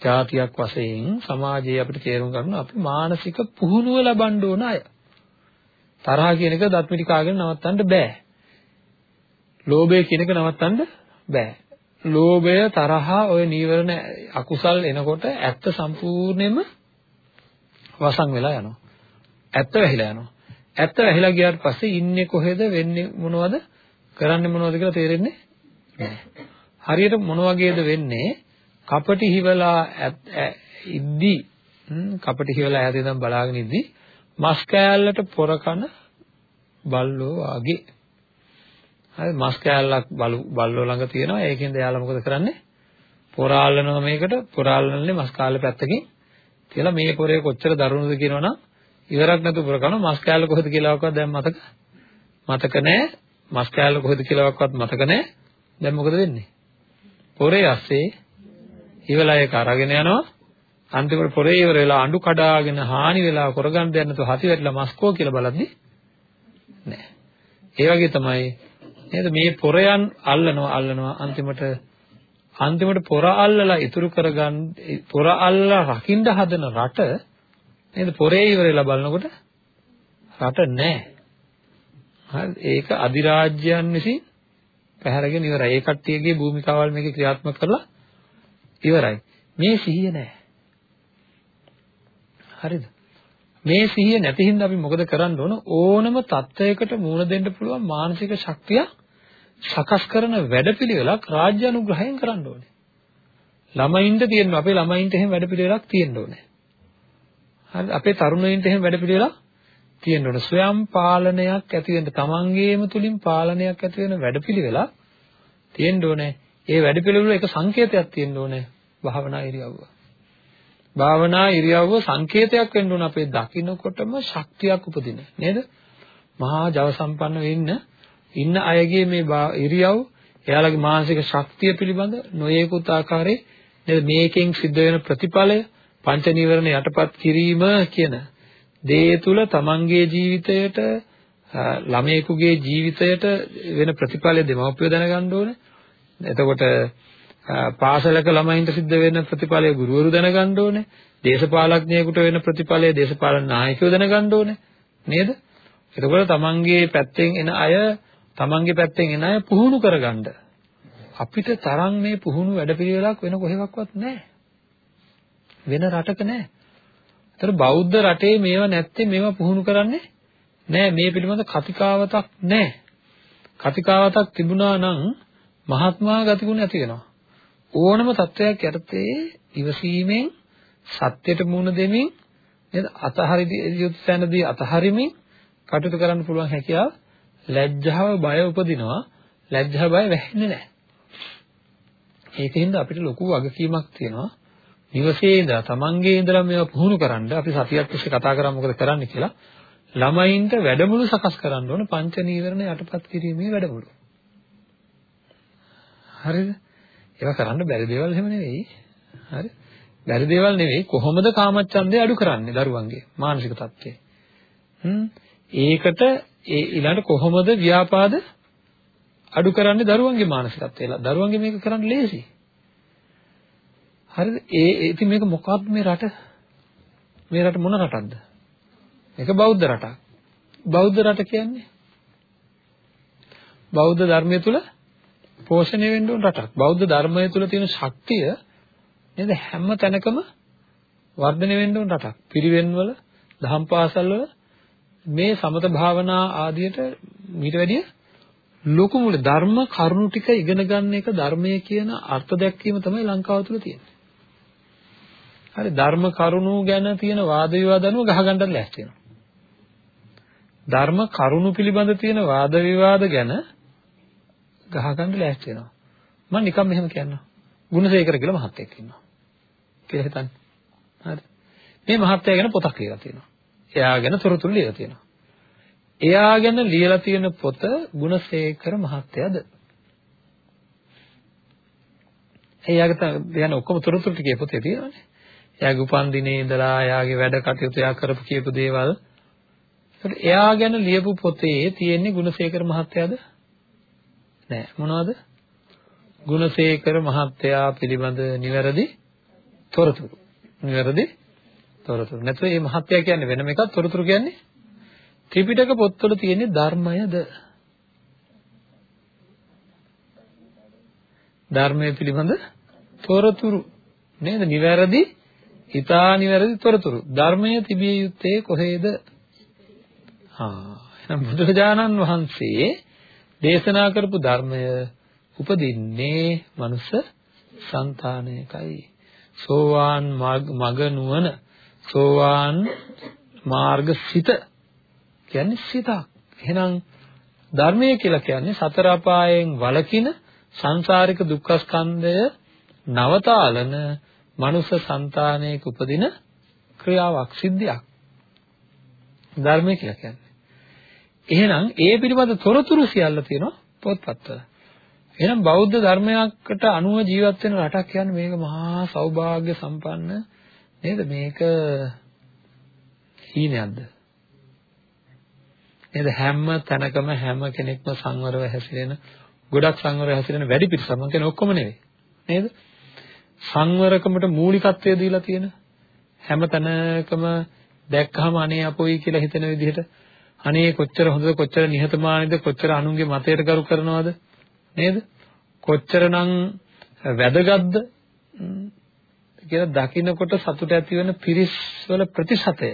ජාතියක් වශයෙන් සමාජයේ අපිට තේරුම් ගන්න අපි මානසික පුහුණුව ලබන්න ඕන අය තරහ කියන එක දත්මිටි කාගෙන නවත්තන්න බෑ ලෝභය කියන එක නවත්තන්න බෑ ලෝභය තරහ ඔය නීවරණ අකුසල් එනකොට ඇත්ත සම්පූර්ණයෙන්ම වසන් වෙලා යනවා. ඇත්ත වැහිලා යනවා. ඇත්ත වැහිලා ගියාට පස්සේ ඉන්නේ කොහෙද වෙන්නේ මොනවද කරන්නේ මොනවද කියලා තේරෙන්නේ නැහැ. හරියට මොන වගේද වෙන්නේ? කපටි හිවලා ඉද්දි කපටි හිවලා ඈත ඉඳන් බලාගෙන ඉද්දි මස් කෑල්ලට පොර කන බල්ලෝ වාගේ. හරි මස් කෑල්ලක් බල්ලෝ ළඟ තියෙනවා. ඒකෙන්ද එයාලා මොකද කරන්නේ? පොරාලනවා මේකට. පොරාලනනේ මස් කාලේ පැත්තකින්. කියලා මේ පොරේ කොච්චර දරුණුද කියනවනම් ඉවරක් නැතුව පොර කනවා. මස් කෑල්ල කොහෙද කියලාවත් දැන් මතක? මතක නැහැ. මස් කෑල්ල කොහෙද කියලාවත් මතක නැහැ. දැන් මොකද වෙන්නේ? පොරේ ඇස්සේ ඉවලා ඒක අරගෙන යනවා. අන්තිමට පොරේ ඉවර වෙලා අඬු කඩාගෙන හානි වෙලා කරගන්න දෙයක් නැතුව හති වැටලා මස්කෝ කියලා බලද්දි නෑ. ඒ වගේ තමයි. නේද? මේ පොරයන් අල්ලනවා අල්ලනවා. අන්තිමට අන්තිමට පොර අල්ලලා ඉතුරු කරගන්න පොර අල්ලලා රකින්න හදන රට නේද? පොරේ ඉවරලා බලනකොට රට නැහැ. හරි. ඒක අධිරාජ්‍යයන් විසින් පැහැරගෙන ඉවරයි. ඒ කට්ටියගේ භූමිකාවල් මේකේ ක්‍රියාත්මක කරලා ඉවරයි. මේ සිහිය නැහැ. හරිද? මේ සිහිය නැති හින්දා අපි මොකද කරන්න ඕන? ඕනම තත්වයකට මුහුණ දෙන්න පුළුවන් මානසික ශක්තිය සකස් කරන වැඩපිළිවෙලක් රාජ්‍ය අනුග්‍රහයෙන් කරන්න ඕනේ. ළමයින්ට තියෙනවා අපේ ළමයින්ට එහෙම වැඩපිළිවෙලක් තියෙන්න ඕනේ. හරි අපේ තරුණයින්ට එහෙම වැඩපිළිවෙලක් තියෙන්න ඕනේ. ස්වයං පාලනයක් ඇති වෙන්න තමන්ගේම තුලින් පාලනයක් ඇති වෙන වැඩපිළිවෙලක් තියෙන්න ඕනේ. ඒ වැඩපිළිවෙල එක සංකේතයක් තියෙන්න ඕනේ. භාවනා ඉරියව්ව. භාවනා ඉරියව්ව සංකේතයක් වෙන්න ඕන අපේ දකින්නකොටම ශක්තියක් උපදින නේද? මහා ජව සම්පන්න වෙන්න ඉන්න අයගේ මේ ඉරියව් එයාලගේ මානසික ශක්තිය පිළිබඳ නොයේකුත් ආකාරයේ නේද මේකෙන් සිද්ධ වෙන ප්‍රතිඵලය පංච නීවරණ යටපත් කිරීම කියන දේ තුල තමන්ගේ ජීවිතයට ළමයෙකුගේ ජීවිතයට වෙන ප්‍රතිඵලය දෙමව්පියෝ දැනගන්න ඕනේ. එතකොට පාසලක ළමයින්ට සිද්ධ වෙන ප්‍රතිඵලය ගුරුවරු දැනගන්න ඕනේ. දේශපාලඥයෙකුට වෙන ප්‍රතිඵලය දේශපාලන නායකයෝ දැනගන්න ඕනේ. නේද? එතකොට තමන්ගේ පැත්තෙන් එන අය තමන්ගේ පැත්තෙන් එන අය පුහුණු කරගන්න. අපිට තරම් මේ පුහුණු වැඩපිළිවෙලක් වෙන කොහෙවත් නැහැ. වෙන රටක නැහැ. ඒතර බෞද්ධ රටේ මේවා නැත්තේ මේවා පුහුණු කරන්නේ නැහැ. මේ පිළිබඳ කතිකාවතක් නැහැ. කතිකාවතක් තිබුණා නම් මහත්මා ගතිගුණ ඇති වෙනවා. ඕනම තත්වයක් යටතේ ඉවසීමෙන් සත්‍යයට මුහුණ දෙමින් නේද අතහරි යුත් තැනදී අතහරිමින් කටයුතු කරන්න පුළුවන් හැකියාව ලැජ්ජාව බය උපදිනවා ලැජ්ජා බය වැහෙන්නේ නැහැ ඒකින්ද අපිට ලොකු වගකීමක් තියෙනවා නිවසේ ඉඳලා තමන්ගේ ඉඳලා මේවා පුහුණු කරන්න අපි සතියක් තිස්සේ කතා කරා මොකද කරන්න කියලා ළමයින්ට වැඩමුළු සකස් කරන්න ඕන පංච නීවරණ යටපත් කිරීමේ වැඩමුළු. හරිද? ඒවා කරන්න බැරි දේවල් එහෙම නෙවෙයි. හරි? බැරි දේවල් නෙවෙයි කොහොමද කාමච්ඡන්දය අඩු කරන්නේ දරුවන්ගේ මානසික තත්ත්වය. හ්ම් ඒකට ඒ ඊළඟට කොහොමද ව්‍යාපාද අඩු කරන්නේ දරුවන්ගේ මානසිකත්වය. දරුවන්ගේ මේක කරන්න ලේසි. හරිද? ඒ ඉතින් මේක මොකක්ද මේ රට? මේ රට මොන රටක්ද? මේක බෞද්ධ රටක්. බෞද්ධ රට කියන්නේ බෞද්ධ ධර්මය තුල පෝෂණය වෙන්න ඕන රටක්. බෞද්ධ ධර්මය තුල තියෙන ශක්තිය නේද හැම තැනකම වර්ධනය වෙන්න ඕන රටක්. පිරිවෙන්වල, දහම් පාසල් වල මේ සමත භාවනා ආදියට මීට වැඩිය ලොකු මුල ධර්ම කරුණු ටික ඉගෙන ගන්න එක ධර්මයේ කියන අර්ථ දැක්වීම තමයි ලංකාව තුල තියෙන්නේ. හරි ධර්ම කරුණු ගැන තියෙන වාද විවාද අනුව ගහගන්න ලෑස්ති වෙනවා. ධර්ම කරුණු පිළිබඳ තියෙන වාද විවාද ගැන ගහගන්න ලෑස්ති වෙනවා. මම නිකන් මෙහෙම කියන්නම්. ගුණසේකර කියලා මහත්තයෙක් ඉන්නවා. කියලා හිතන්න. හරි. මේ මහත්තයා ගැන පොතක් ලියලා තියෙනවා. එයා ගැන තොරතුරු ලියලා තියෙනවා. එයා ගැන ලියලා තියෙන පොත ගුණසේකර මහත්තයාද? එයාගේ දැන් ඔක්කොම තොරතුරු ටිකේ පොතේ තියෙනවානේ. එයාගේ උපන් දිනේ ඉඳලා එයාගේ වැඩ කටයුතු එයා කරපු කියපු දේවල්. ඒකට එයා ගැන ලියපු පොතේ තියෙන්නේ ගුණසේකර මහත්තයාද? නෑ මොනවද? ගුණසේකර මහත්තයා පිළිබඳ නිවැරදි තොරතුරු. නිවැරදි තොරතුරු. නැත්නම් මේ මහත්තයා කියන්නේ වෙනම එකක් තොරතුරු කියන්නේ ත්‍රිපිටක පොත්වල තියෙන ධර්මයද? ධර්මයේ පිළිබඳ තොරතුරු නේද? නිවැරදි, ඊතා නිවැරදි තොරතුරු. ධර්මයේ තිබිය යුත්තේ කොහේද? හා එහෙනම් බුදුරජාණන් වහන්සේ දේශනා කරපු ධර්මය උපදින්නේ මනුස්ස సంతානයකයි. සෝවාන් මග නුවණ සෝවාන් මාර්ගසිත කියන්නේ සිතක්. එහෙනම් ධර්මය කියලා කියන්නේ සතර අපායෙන් වළකින සංසාරික දුක්ඛ ස්කන්ධය නවතාලන මනුෂ సంతානයක උපදින ක්‍රියාවක් සිද්ධියක් ධර්මය කියලා කියන්නේ එහෙනම් ඒ පිළිබඳ තොරතුරු සියල්ල තියෙනවා පොත්පත්වල. එහෙනම් බෞද්ධ ධර්මයකට අනුව ජීවත් වෙන රටක් කියන්නේ මේක මහා සෞභාග්‍ය සම්පන්න නේද? මේක හීනයක්ද? නේද? හැම තැනකම හැම කෙනෙක්ම සංවරව හැසිරෙන ගොඩක් සංවරව හැසිරෙන වැඩි පිරිසක්. මම කියන්නේ ඔක්කොම නෙවෙයි. නේද? සංවරකමට මූලිකත්වය දීලා තියෙන හැම තැනකම දැක්කහම අනේ අපොයි කියලා හිතෙන විදිහට අනේ කොච්චර හොඳද කොච්චර නිහතමානීද කොච්චර අනුන්ගේ මතයට ගරු කරනවද? නේද? කොච්චරනම් වැදගත්ද? කියලා දකින්නකොට සතුට ඇති වෙන පිරිස් වල ප්‍රතිශතය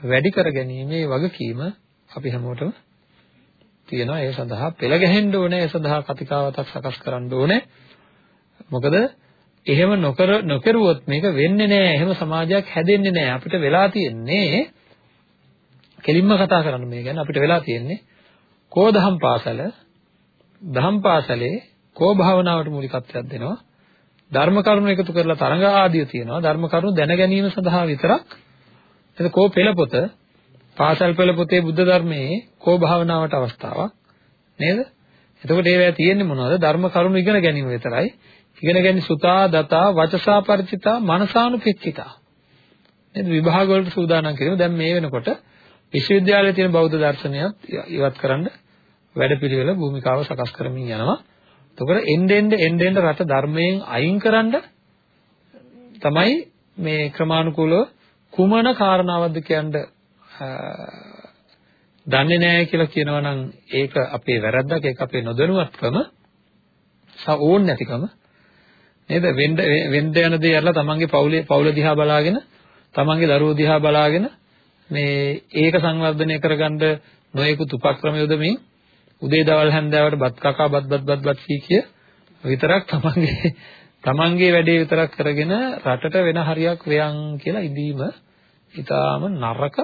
වැඩි කර ගැනීමේ වගකීම අපි හැමෝටම තියෙනවා. ඒ සඳහා පෙළ ගැහෙන්න ඕනේ ඒ සඳහා කතිකාවතක් සකස් කරන්න ඕනේ. මොකද එහෙම නොකර නොකරුවොත් මේක වෙන්නේ නැහැ එහෙම සමාජයක් හැදෙන්නේ නැහැ අපිට වෙලා තියෙන්නේ කෙලින්ම කතා කරන්න මේ ගැන අපිට වෙලා තියෙන්නේ කෝ දහම් පාසල දහම් පාසලේ කෝ භාවනාවට මූලිකත්වයක් දෙනවා ධර්ම කරුණු එකතු කරලා තරඟ ආදිය තියෙනවා ධර්ම කරුණු දැන ගැනීම සඳහා විතරක් එතකොට කෝ පෙළ පොත පාසල් පෙළ පොතේ බුද්ධ ධර්මයේ කෝ භාවනාවට අවස්ථාවක් නේද? එතකොට ඒවැය තියෙන්නේ මොනවද? ධර්ම කරුණු ඉගෙන ගැනීම විතරයි. ඉගෙන ගැනීම සුතා, දතා, වචසා ಪರಿචිතා, මනසානුපෙක්කිතා. නේද? විභාග වලට සූදානම් කිරීම. දැන් මේ වෙනකොට විශ්වවිද්‍යාලයේ තියෙන බෞද්ධ දර්ශනයත් ඉවත් කරන්න වැඩපිළිවෙල භූමිකාව සකස් කරමින් යනවා. එතකොට එන්නෙන් එන්නෙන් රට ධර්මයෙන් අයින් කරන්න තමයි මේ ක්‍රමානුකූලව කුමන කාරණාවක්ද කියන්නේ දන්නේ නැහැ කියලා කියනවා නම් ඒක අපේ වැරද්දක් ඒක අපේ නොදැනුවත්කම ඕන් නැතිකම නේද වෙන්න වෙන්න යන දේ යරලා තමන්ගේ පවුලේ පවුල දිහා බලාගෙන තමන්ගේ දරුවෝ දිහා බලාගෙන මේ ඒක සංවර්ධනය කරගන්න නොයෙකුත් උපක්‍රම යොදමින් උදේ දවල් හැන්දෑවට බත් කකා බත් බත් බත් බත් කිය විතරක් තමන්ගේ (laughs) තමන්ගේ වැඩේ විතරක් කරගෙන රටට වෙන හරියක් වේයන් කියලා ඉදීම ඊටාම නරක.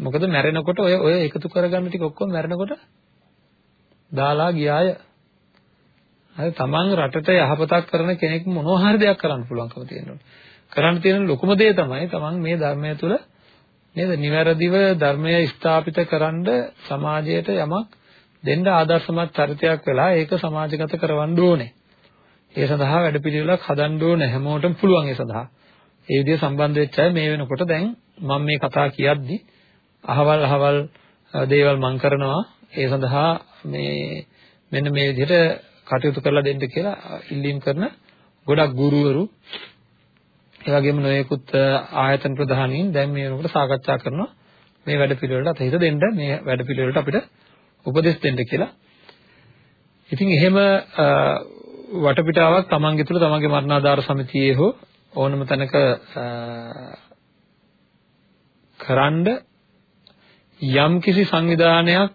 මොකද මැරෙනකොට ඔය ඔය එකතු කරගන්න ටික ඔක්කොම මැරෙනකොට දාලා ගියාය. හරි තමන් රටට යහපතක් කරන කෙනෙක් මොනවා හරි දෙයක් කරන්න පුළුවන්කම තියෙනවා. කරන්න තියෙන ලොකුම දේ තමයි තමන් මේ ධර්මය තුළ නේද? නිවැරදිව ධර්මය ස්ථාපිත කරන්න සමාජයට යමක් දෙන්න ආදර්ශමත් චරිතයක් වෙලා ඒක සමාජගත කරවන්න ඕනේ. ඒ සඳහා වැඩපිළිවෙලක් හදන්න ඕනේ හැමෝටම පුළුවන් ඒ සඳහා. ඒ විදිහ සම්බන්ධ වෙච්ච අය මේ වෙනකොට දැන් මම මේ කතා කියද්දි අහවල් අහවල් දේවල් මම කරනවා ඒ සඳහා මේ මෙන්න මේ විදිහට කටයුතු කරලා දෙන්න කියලා ඉල්ලීම් කරන ගොඩක් ගුරුවරු ඒ වගේම නොයෙකුත් ආයතන ප්‍රධානීන් දැන් මේ වෙනකොට සාකච්ඡා කරනවා මේ වැඩ පිළිවෙලට අතහිත දෙන්න මේ වැඩ පිළිවෙලට අපිට උපදෙස් දෙන්න කියලා. ඉතින් එහෙම වටපිටාවක් තමන්ගේ තුල තමන්ගේ මරණාධාර සමිතියේ හෝ ඕනම තැනක කරන්ඩ යම් කිසි සංවිධානයක්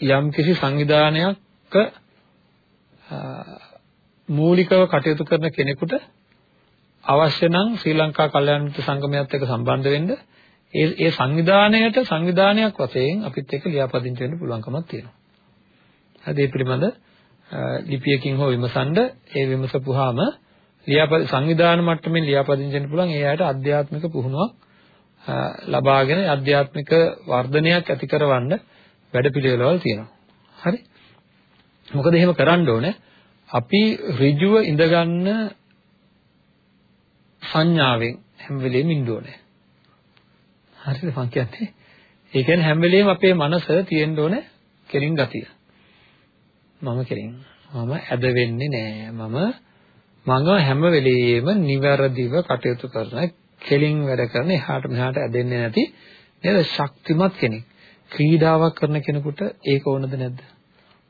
යම් කිසි සංවිධානයක මූලිකව කටයුතු කරන කෙනෙකුට අවශ්‍ය නම් ශ්‍රී ලංකා කල්යාණ මිත්‍ර සංගමයත් එක්ක සම්බන්ධ වෙන්න ඒ ඒ සංවිධානයට සංවිධානයක් වශයෙන් අපිත් එක්ක ලියාපදිංචි වෙන්න පුළුවන්කමක් තියෙනවා. හරි ඒ පිළිබඳ ලිපියකින් හෝ විමසන්ඩ ඒ විමසපුවාම ලියාපද සංවිධාන මට්ටමින් ලියාපදිංචි වෙන්න පුළුවන් ඒ අයට අධ්‍යාත්මික පුහුණුවක් ලබාගෙන අධ්‍යාත්මික වර්ධනයක් ඇති කරවන්න වැඩපිළිවෙළවල් තියෙනවා. හරි? මොකද එහෙම කරන්න ඕනේ අපි ඍජුව ඉඳගන්න සංඥාවෙන් හැම වෙලෙම ඉන්න ඕනේ. හරිද මං කියන්නේ? ඒ කියන්නේ හැම වෙලෙම අපේ මනස තියෙන්න ඕනේ කෙලින් ගතිය. මම කෙලින්. මම ඇද වෙන්නේ නෑ. මම මම හැම වෙලෙම නිවැරදිව කටයුතු කරන කෙලින් වැඩ කරන එහාට මෙහාට ඇදෙන්නේ නැති නේද ශක්තිමත් කෙනෙක්. ක්‍රීඩාවක් කරන කෙනෙකුට ඒක ඕනද නැද්ද?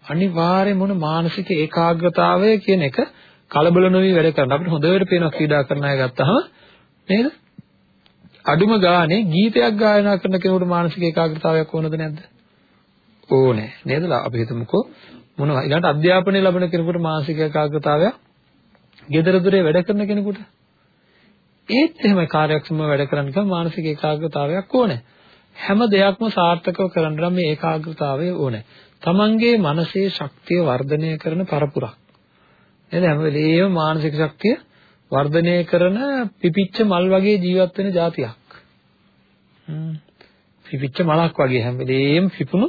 අනිවාර්යයෙන් මොන මානසික ඒකාග්‍රතාවය කියන එක කලබල නොවි වැඩ කරන්න. අපිට හොඳට පේනවා ක්‍රීඩා කරන අය ගත්තහම නේද? අඩුම ගානේ ගීතයක් ගායනා කරන කෙනෙකුට මානසික ඒකාග්‍රතාවයක් ඕනද නැද්ද? ඕනේ. නේද? අපි හිතමුකෝ මොනවා ඊළඟට අධ්‍යාපනය ලැබෙන කෙනෙකුට මානසික ඒකාග්‍රතාවයක් gedara dure වැඩ කරන කෙනෙකුට ඒත් එහෙම කාර්යක්ෂමව වැඩ කරන්න කම මානසික ඒකාග්‍රතාවයක් ඕනේ. හැම දෙයක්ම සාර්ථකව කරන්න නම් මේ ඒකාග්‍රතාවය ඕනේ. තමන්ගේ මනසේ ශක්තිය වර්ධනය කරන පරපුරක්. නේද? හැම වෙලේම මානසික ශක්තිය වර්ධනය කරන පිපිච්ච මල් වගේ ජීවත් වෙන જાතියක්. පිපිච්ච මලක් වගේ හැම වෙලේම පිපුණු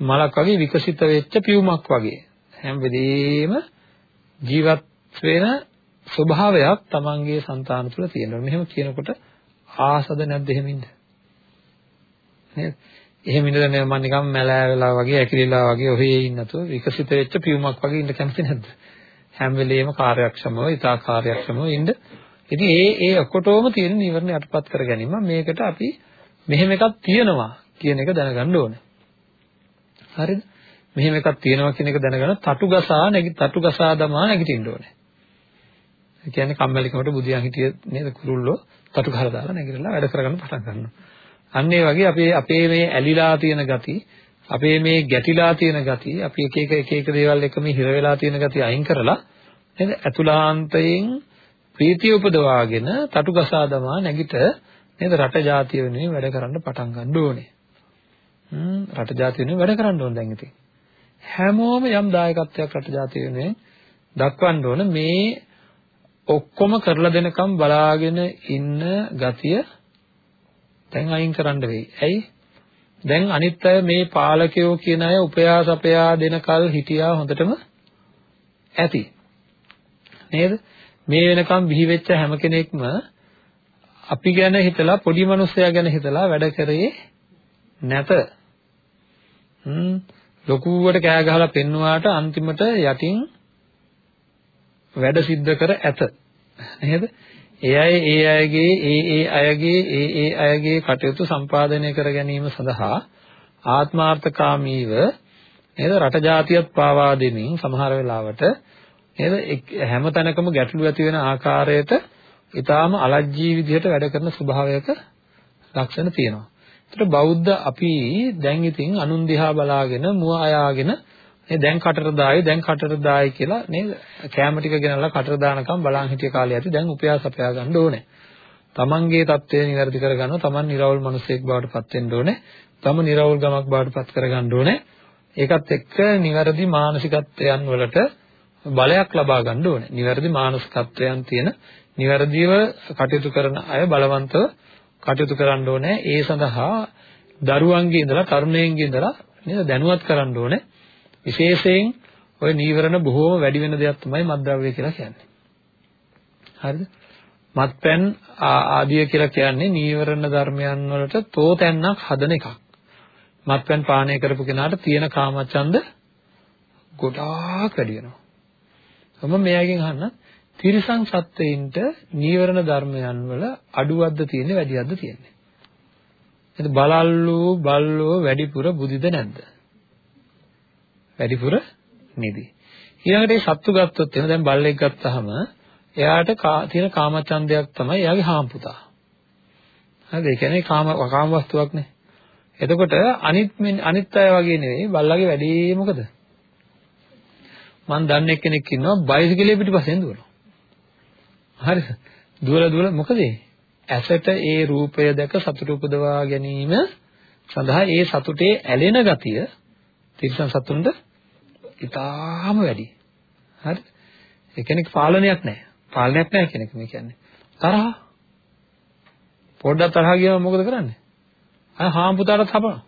මලක් වගේ විකසිත වෙච්ච පියුමක් වගේ. හැම වෙලේම ජීවත් වෙන ස්වභාවයක් Tamanගේ సంతාන තුළ තියෙනවා. මෙහෙම කියනකොට ආසද නැද්ද එහෙමින්ද නේද? එහෙම ඉඳලා නේ මම නිකන් මැලෑ වෙලා වගේ ඇකිලිලා වගේ ඔහේ ඉන්නතෝ විකසිත වෙච්ච පියුමක් වගේ ඉන්න කැමති නැද්ද? හැම වෙලෙම කාර්යක්ෂමව, ඊටා කාර්යක්ෂමව ඉන්න. ඉතින් ඒ ඒ ඔක්කොටම තියෙන නිවර්ණ යටපත් කර ගැනීම මේකට අපි මෙහෙම එකක් තියෙනවා කියන එක දැනගන්න ඕනේ. හරිද? මෙහෙම එකක් තියෙනවා කියන එක දැනගෙන තටු ගසා නැගි තටු ගසා දමා නැගිටින්න ඕනේ. ඒ කියන්නේ කම්මැලිකමට බුදියන් හිටිය නේද කුරුල්ලෝ තටු ගහලා දාලා නැගිටලා වැඩ කරගන්න පටන් ගන්නවා. අන්න ඒ වගේ අපේ අපේ මේ ඇලිලා තියෙන ගති, අපේ මේ ගැටිලා තියෙන ගති, අපි එක එක එක එක දේවල් එක මේ හිර වෙලා තියෙන ගති අයින් කරලා නේද? අතුලාන්තයෙන් ප්‍රීතිය උපදවාගෙන තටු ගසා දමා නැගිට නේද රට ජාතිය වෙනුවෙන් වැඩ කරන්න පටන් ගන්න ඕනේ. හ්ම් රට ජාතිය වෙනුවෙන් වැඩ කරන්න ඕනේ දැන් ඉතින්. හැමෝම යම් දායකත්වයක් රට ජාතිය වෙනුවෙන් දක්වන්න ඕන මේ ඔක්කොම කරලා දෙනකම් බලාගෙන ඉන්න ගතිය දැන් අයින් කරන්න වෙයි. ඇයි? දැන් අනිත් අය මේ පාලකයෝ කියන අය උපයා සපයා දෙන කල් හිටියා හොඳටම ඇති. නේද? මේ වෙනකම් බිහි වෙච්ච හැම කෙනෙක්ම අපි ගැන හිතලා පොඩි මිනිස්සයා ගැන හිතලා වැඩ කරේ නැත. හ්ම් ලොකුවට කෑ ගහලා පෙන්නුවාට අන්තිමට යටින් වැඩ සිද්ධ කර ඇත. නේද? ඒ අය ඒ අයගේ ඒ ඒ අයගේ ඒ ඒ අයගේ කටයුතු සම්පාදනය කර ගැනීම සඳහා ආත්මාර්ථකාමීව නේද රට ජාතියත් පාවා දෙමින් සමහර වෙලාවට නේද හැම තැනකම ගැටලු ඇති වෙන ආකාරයට ඊටාම අලජ්ජී විදිහට වැඩ කරන ස්වභාවයක ලක්ෂණ තියෙනවා. ඒතර බෞද්ධ අපි දැන් ඉතින් අනුන් දිහා බලාගෙන මුව අයාගෙන නේ දැන් කටට දායි දැන් කටට දායි කියලා නේද කැම ටික ගෙනල්ලා කටට දානකම් බලන් හිටිය කාලේ ඇති දැන් උපයාස අපයා ගන්න ඕනේ. තමන්ගේ தත්ත්වය નિවැරදි කරගන්න තමන් නිර්වල් මිනිසෙක් බවට පත් වෙන්න ඕනේ. තම නිර්වල් ගමක් බවට පත් කරගන්න ඕනේ. ඒකත් එක්ක නිවැරදි මානසිකත්වයන් වලට බලයක් ලබා ගන්න ඕනේ. නිවැරදි මානසිකත්වයන් තියෙන නිවැරදිව කටයුතු කරන අය බලවන්තව කටයුතු කරන්න ඕනේ. ඒ සඳහා දරුවන්ගේ ඉඳලා තරුණයන්ගේ ඉඳලා නේද දැනුවත් කරන්න ඕනේ. විශේෂයෙන් ওই නීවරණ බොහෝම වැඩි වෙන දෙයක් තමයි මත්ද්‍රව්‍ය කියලා කියන්නේ. හරිද? මත්පැන් ආදිය කියලා කියන්නේ නීවරණ ධර්මයන් වලට තෝතැන්නක් හදන එකක්. මත්පැන් පානය කරපු කෙනාට තියෙන කාමචන්ද ගොඩාක් වැඩි වෙනවා. මම මෙයාගෙන් අහන්න තිරිසන් සත්වයින්ට නීවරණ ධර්මයන් වල අඩුවක්ද තියෙන්නේ වැඩියක්ද තියෙන්නේ? එතකොට බලල්ලෝ බල්ලෝ වැඩිපුර බුදිද නැද්ද? වැඩිපුර නිදි. ඊළඟට මේ සත්තු ගත්තොත් එහෙනම් දැන් බල්ලෙක් ගත්තාම එයාට තියෙන කාමචන්දයක් තමයි එයාගේ හාම්පුතා. හරිද? ඒ කියන්නේ කාම කාම වස්තුවක් නේ. එතකොට අනිත් අනිත් අය වගේ නෙවෙයි බල්ලාගේ වැඩේ මොකද? මම දන්න එක්කෙනෙක් ඉන්නවා බයිසිකලේ පිටිපස්සෙන් දුවනවා. හරිද? දුවලා දුවලා මොකද ඇසට ඒ රූපය දැක සතුට උපදවා ගැනීම සඳහා ඒ සතුටේ ඇලෙන ගතිය තිරිසන් සතුන්ට ඉතාම වැඩි. හරි? ඒ කියන්නේ පාලනයක් නැහැ. පාලනයක් නැහැ කියන එක මේ කියන්නේ. තරහ. පොඩ්ඩක් තරහ ගියම මොකද කරන්නේ? අය හාම් පුතාටත් හපනවා.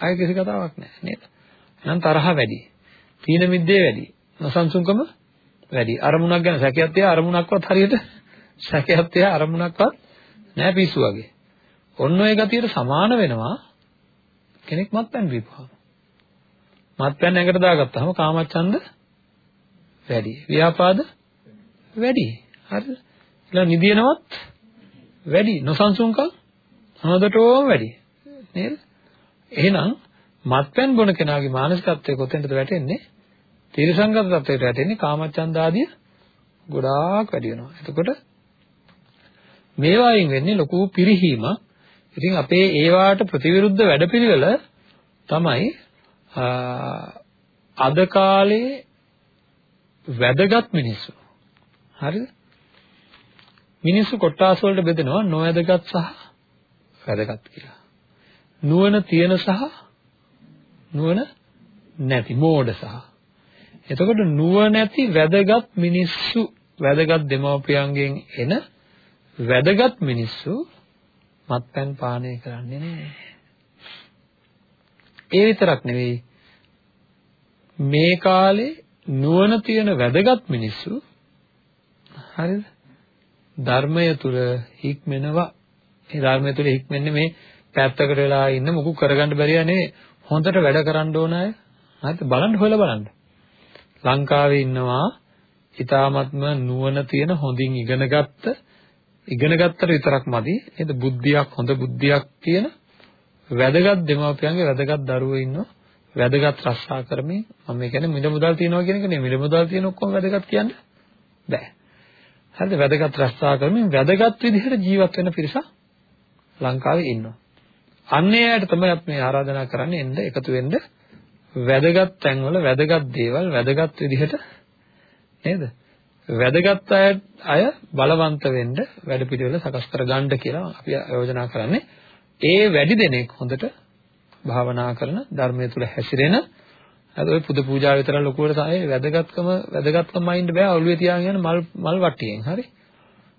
අය කිසි කතාවක් නැහැ නේද? එහෙනම් තරහ වැඩි. තීන මිද්දේ වැඩි. නොසන්සුන්කම වැඩි. අරමුණක් ගැන සැකයක් තියා අරමුණක්වත් හරියට (laughs) සැකයක් තියා අරමුණක්වත් නැහැ පිස්සු වගේ. ඔන්න ඔය ගතියට සමාන වෙනවා කෙනෙක් මත්පැන් දීපුවාම. මත්පැන් ඇඟට දාගත්තාම කාමච්ඡන්ද වැඩි. ව්‍යාපාද වැඩි. හරිද? ඊළඟ නිදිනවත් වැඩි. නොසන්සුන්කම් හොඳටම වැඩි. නේද? එහෙනම් මත්පැන් බොන කෙනාගේ මානසිකත්වය කොතෙන්ද වැටෙන්නේ? තිරසංගත තත්වයට වැටෙන්නේ කාමච්ඡන්ද ආදිය ගොඩාක් වැඩි වෙනවා. එතකොට මේවායින් වෙන්නේ ලොකු පිරිහීමක්. ඉතින් අපේ ඒවාට ප්‍රතිවිරුද්ධ වැඩපිළිවෙල තමයි අද කාලේ වැදගත් මිනිස්සු. හරිද? මිනිස්සු කොටස් වලට බෙදෙනවා නොවැදගත් සහ වැදගත් කියලා. නුවණ තියෙන සහ නුවණ නැති මෝඩ සහ. එතකොට නුවණැති වැදගත් මිනිස්සු වැදගත් දෙමව්පියන්ගෙන් එන වැදගත් මිනිස්සු මත්පැන් පානය කරන්නේ නැහැ. ඒ විතරක් නෙවෙයි මේ කාලේ නුවණ තියෙන වැදගත් මිනිස්සු හරිද? ධර්මය තුල හික්මෙනවා. ඒ ධර්මය තුල හික්මෙන්නේ මේ පැත්තකට වෙලා ඉන්න මොකු කරගන්න බැරිය නේ හොඳට වැඩ කරන්න ඕන අය. හරිද? බලන්න හොයලා බලන්න. ලංකාවේ ඉන්නවා ඊ타මත්ම නුවණ තියෙන හොඳින් ඉගෙනගත්ත ඉගෙන ගත්තට විතරක් මදි නේද බුද්ධියක් හොඳ බුද්ධියක් තියෙන වැදගත් දෙමාපියන්ගේ වැදගත් දරුවෝ ඉන්නවා. වැදගත් රස්සා කරමින් මම මේ කියන්නේ මිල මුදල් තියනවා කියන එක නෙමෙයි. මිල මුදල් තියෙන ඔක්කොම වැදගත් කියන්න බෑ. හරිද? වැදගත් රස්සා කරමින් වැදගත් විදිහට ජීවත් වෙන පිරිසක් ලංකාවේ ඉන්නවා. අන්නේ අයට තමයි අපි මේ ආරාධනා කරන්නේ එන්න එකතු වෙන්න වැදගත් තැන්වල වැදගත් දේවල් වැදගත් විදිහට නේද? වැදගත් අය බලවන්ත වෙන්න වැඩ පිළිවෙල සකස් කර ගන්න කියලා අපි යෝජනා කරන්නේ. ඒ වැඩි දෙනෙක් හොඳට භාවනා කරන ධර්මයේ තුල හැසිරෙන අද ඔය පුද පූජා විතර ලොකුවට තමයි වැදගත්කම වැදගත්කම මයින්ඩ් බෑ ඔළුවේ තියාගෙන යන මල් මල් වට්ටියෙන් හරි.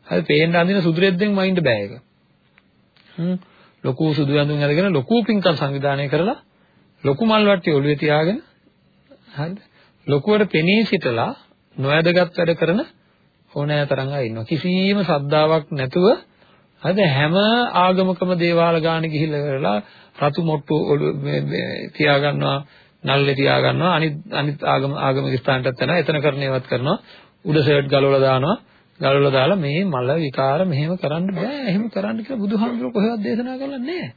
හරි පේන්න අඳින සුදු රෙද්දෙන් මයින්ඩ් බෑ ඒක. හ්ම් ලොකු සුදු ඇඳුම් අරගෙන ලොකු පින්කම් සංවිධානය කරලා ලොකු මල් වට්ටිය ඔළුවේ තියාගෙන හරිද? ලොකුවට පෙනී සිටලා නොයදගත් වැඩ කරන ඕනෑ තරම් අය ඉන්නවා. කිසිම ශ්‍රද්ධාවක් නැතුව හරිද හැම ආගමකම දේවාල ගාන ගිහිල්ලා කරලා රතු මොට්ටු තියා ගන්නවා නල්ලේ තියා ගන්නවා අනිත් අනිත් ආගම ආගමික ස්ථානටත් යනවා. එතන කරන ඒවත් කරනවා. උඩ ෂර්ට් ගලවලා දානවා. ගලවලා දාලා මේ මල විකාර මෙහෙම කරන්න බෑ. එහෙම කරන්න කියලා බුදුහාමුදුරුවෝ කොහෙවත් දේශනා කරලා නැහැ.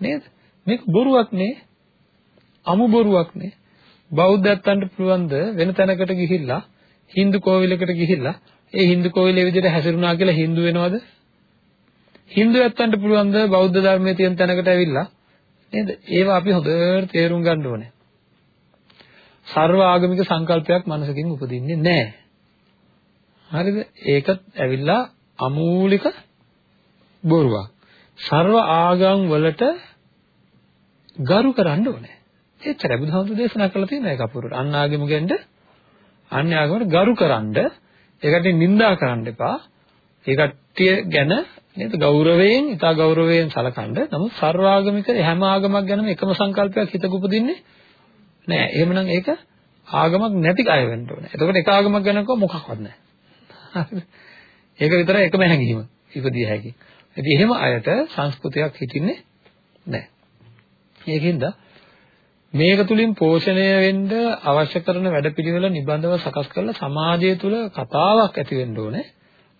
නේද? මේක බොරුවක් නේ. අමු බොරුවක් නේ. බෞද්ධයන්ට පුළුවන්ද වෙන තැනකට ගිහිල්ලා Hindu කෝවිලකට ගිහිල්ලා ඒ Hindu කෝවිලේ විදිහට හැසිරුණා කියලා Hindu වෙනවද? Hindu යත්තන්ට පුළුවන්ද බෞද්ධ ධර්මයේ තියෙන තැනකට ඇවිල්ලා නේද? ඒවා අපි හොඳට තේරුම් ගන්න ඕනේ. සර්ව ආගමික සංකල්පයක් මනසකින් උපදින්නේ නැහැ. හරිද? ඒකත් ඇවිල්ලා අමූලික බොරුවක්. සර්ව ආගම් වලට ගරු කරන්න ඕනේ. එච්චරයි බුදුහාමුදුරු දේශනා කරලා තියෙන එක අපුරුට. අන් ආගෙමුගෙන්ද අන්‍ය ආගමකට ගරුකරනද ඒකට නිඳා කරන්න එපා. ඒ කට්ටිය ගැන නේද ගෞරවයෙන්, ඉතා ගෞරවයෙන් සලකනද. නමුත් සර්වාගමික හැම ආගමක් ගැනම එකම සංකල්පයක් හිතක උපදින්නේ නෑ. එහෙමනම් ඒක ආගමක් නැති අය වෙන්න ඕනේ. එතකොට එක ආගමක් ගැන මොකක්වත් නෑ. (laughs) ඒක විතරයි එකම හැඟීම. ඉපදිය හැකි. ඉතින් එහෙම අයට සංස්කෘතියක් හිටින්නේ නැහැ. ඒකින්ද මේක තුලින් පෝෂණය වෙන්න අවශ්‍ය කරන වැඩපිළිවෙල නිබඳව සකස් කරලා සමාජය තුල කතාවක් ඇති වෙන්න ඕනේ.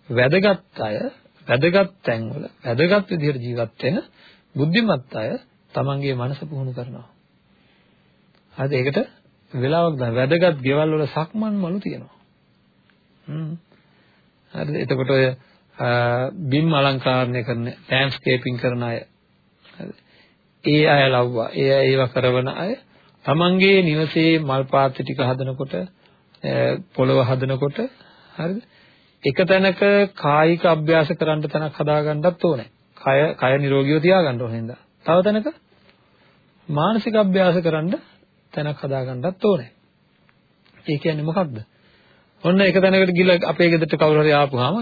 වැදගත් අය වැදගත් තැන්වල වැදගත් විදිහට ජීවත් වෙන බුද්ධිමත් අය තමන්ගේ මනස පුහුණු කරනවා. හරිද? ඒකට වෙලාවක් ගන්න. වැදගත් ගෙවල් වල සක්මන් මලු තියෙනවා. හ්ම්. හරිද? එතකොට ඔය බිම් අලංකාරණය කරන ලෑන්ඩ්ස්කේපින් කරන අය ඒ අය ලව්වා ඒ අය ඒව කරන අය තමන්ගේ නිවසේ මල් පාත්ති ටික හදනකොට පොළව හදනකොට හරිද එක තැනක කායික අභ්‍යාස කරන්න තැනක් හදාගන්නත් ඕනේ කය කය නිරෝගීව තියාගන්න ඕනේ නේද තව තැනක මානසික අභ්‍යාස කරන්න තැනක් හදාගන්නත් ඕනේ ඒ කියන්නේ මොකක්ද ඔන්න එක තැනකට ගිහලා අපේ ගෙදරට කවුරු හරි ආපුවාම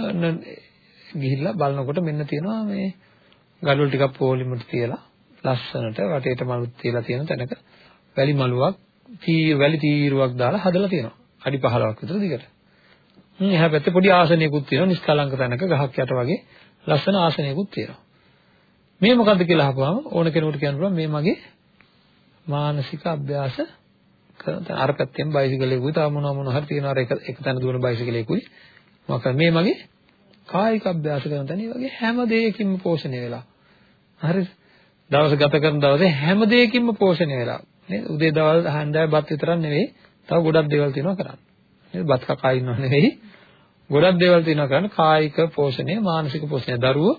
ගිහිල්ලා බලනකොට මෙන්න තියෙනවා මේ ගඩොල් ටිකක් පොලිමට තියලා ලස්සනට වටේට මලුත් තියලා තියෙන තැනක වැලි මලුවක් තීර වැලි තීරුවක් දාලා හදලා තියෙනවා. අඩි 15ක් විතර දිගට. හ්ම් එහා පැත්තේ පොඩි ආසනයකුත් තියෙනවා නිස්කලංක තැනක ගහක් යට වගේ ලස්සන ආසනයකුත් තියෙනවා. මේ මොකද්ද කියලා අහපුවාම ඕන කෙනෙකුට කියන්න පුළුවන් මේ මගේ මානසික අභ්‍යාස කරන අර පැත්තෙන් බයිසිකලයකුයි තව මොනවා මොනවා හරි තියෙනවා අර එක එක තැන දුවන බයිසිකලයකුයි මොකද මේ මගේ කායික අභ්‍යාස කරන තැන වගේ හැම දෙයකින්ම පෝෂණය වෙලා. හරිද? දවස ගත කරන දවසේ හැම දෙයකින්ම පෝෂණය වෙලා. නේද? උදේ දවල් හන්දෑ බත් විතරක් නෙවෙයි, තව ගොඩක් දේවල් තියෙනවා කරන්න. නේද? බත් කකා ඉන්නව නෙවෙයි. ගොඩක් දේවල් තියෙනවා කරන්න කායික පෝෂණය, මානසික පෝෂණය. දරුවෝ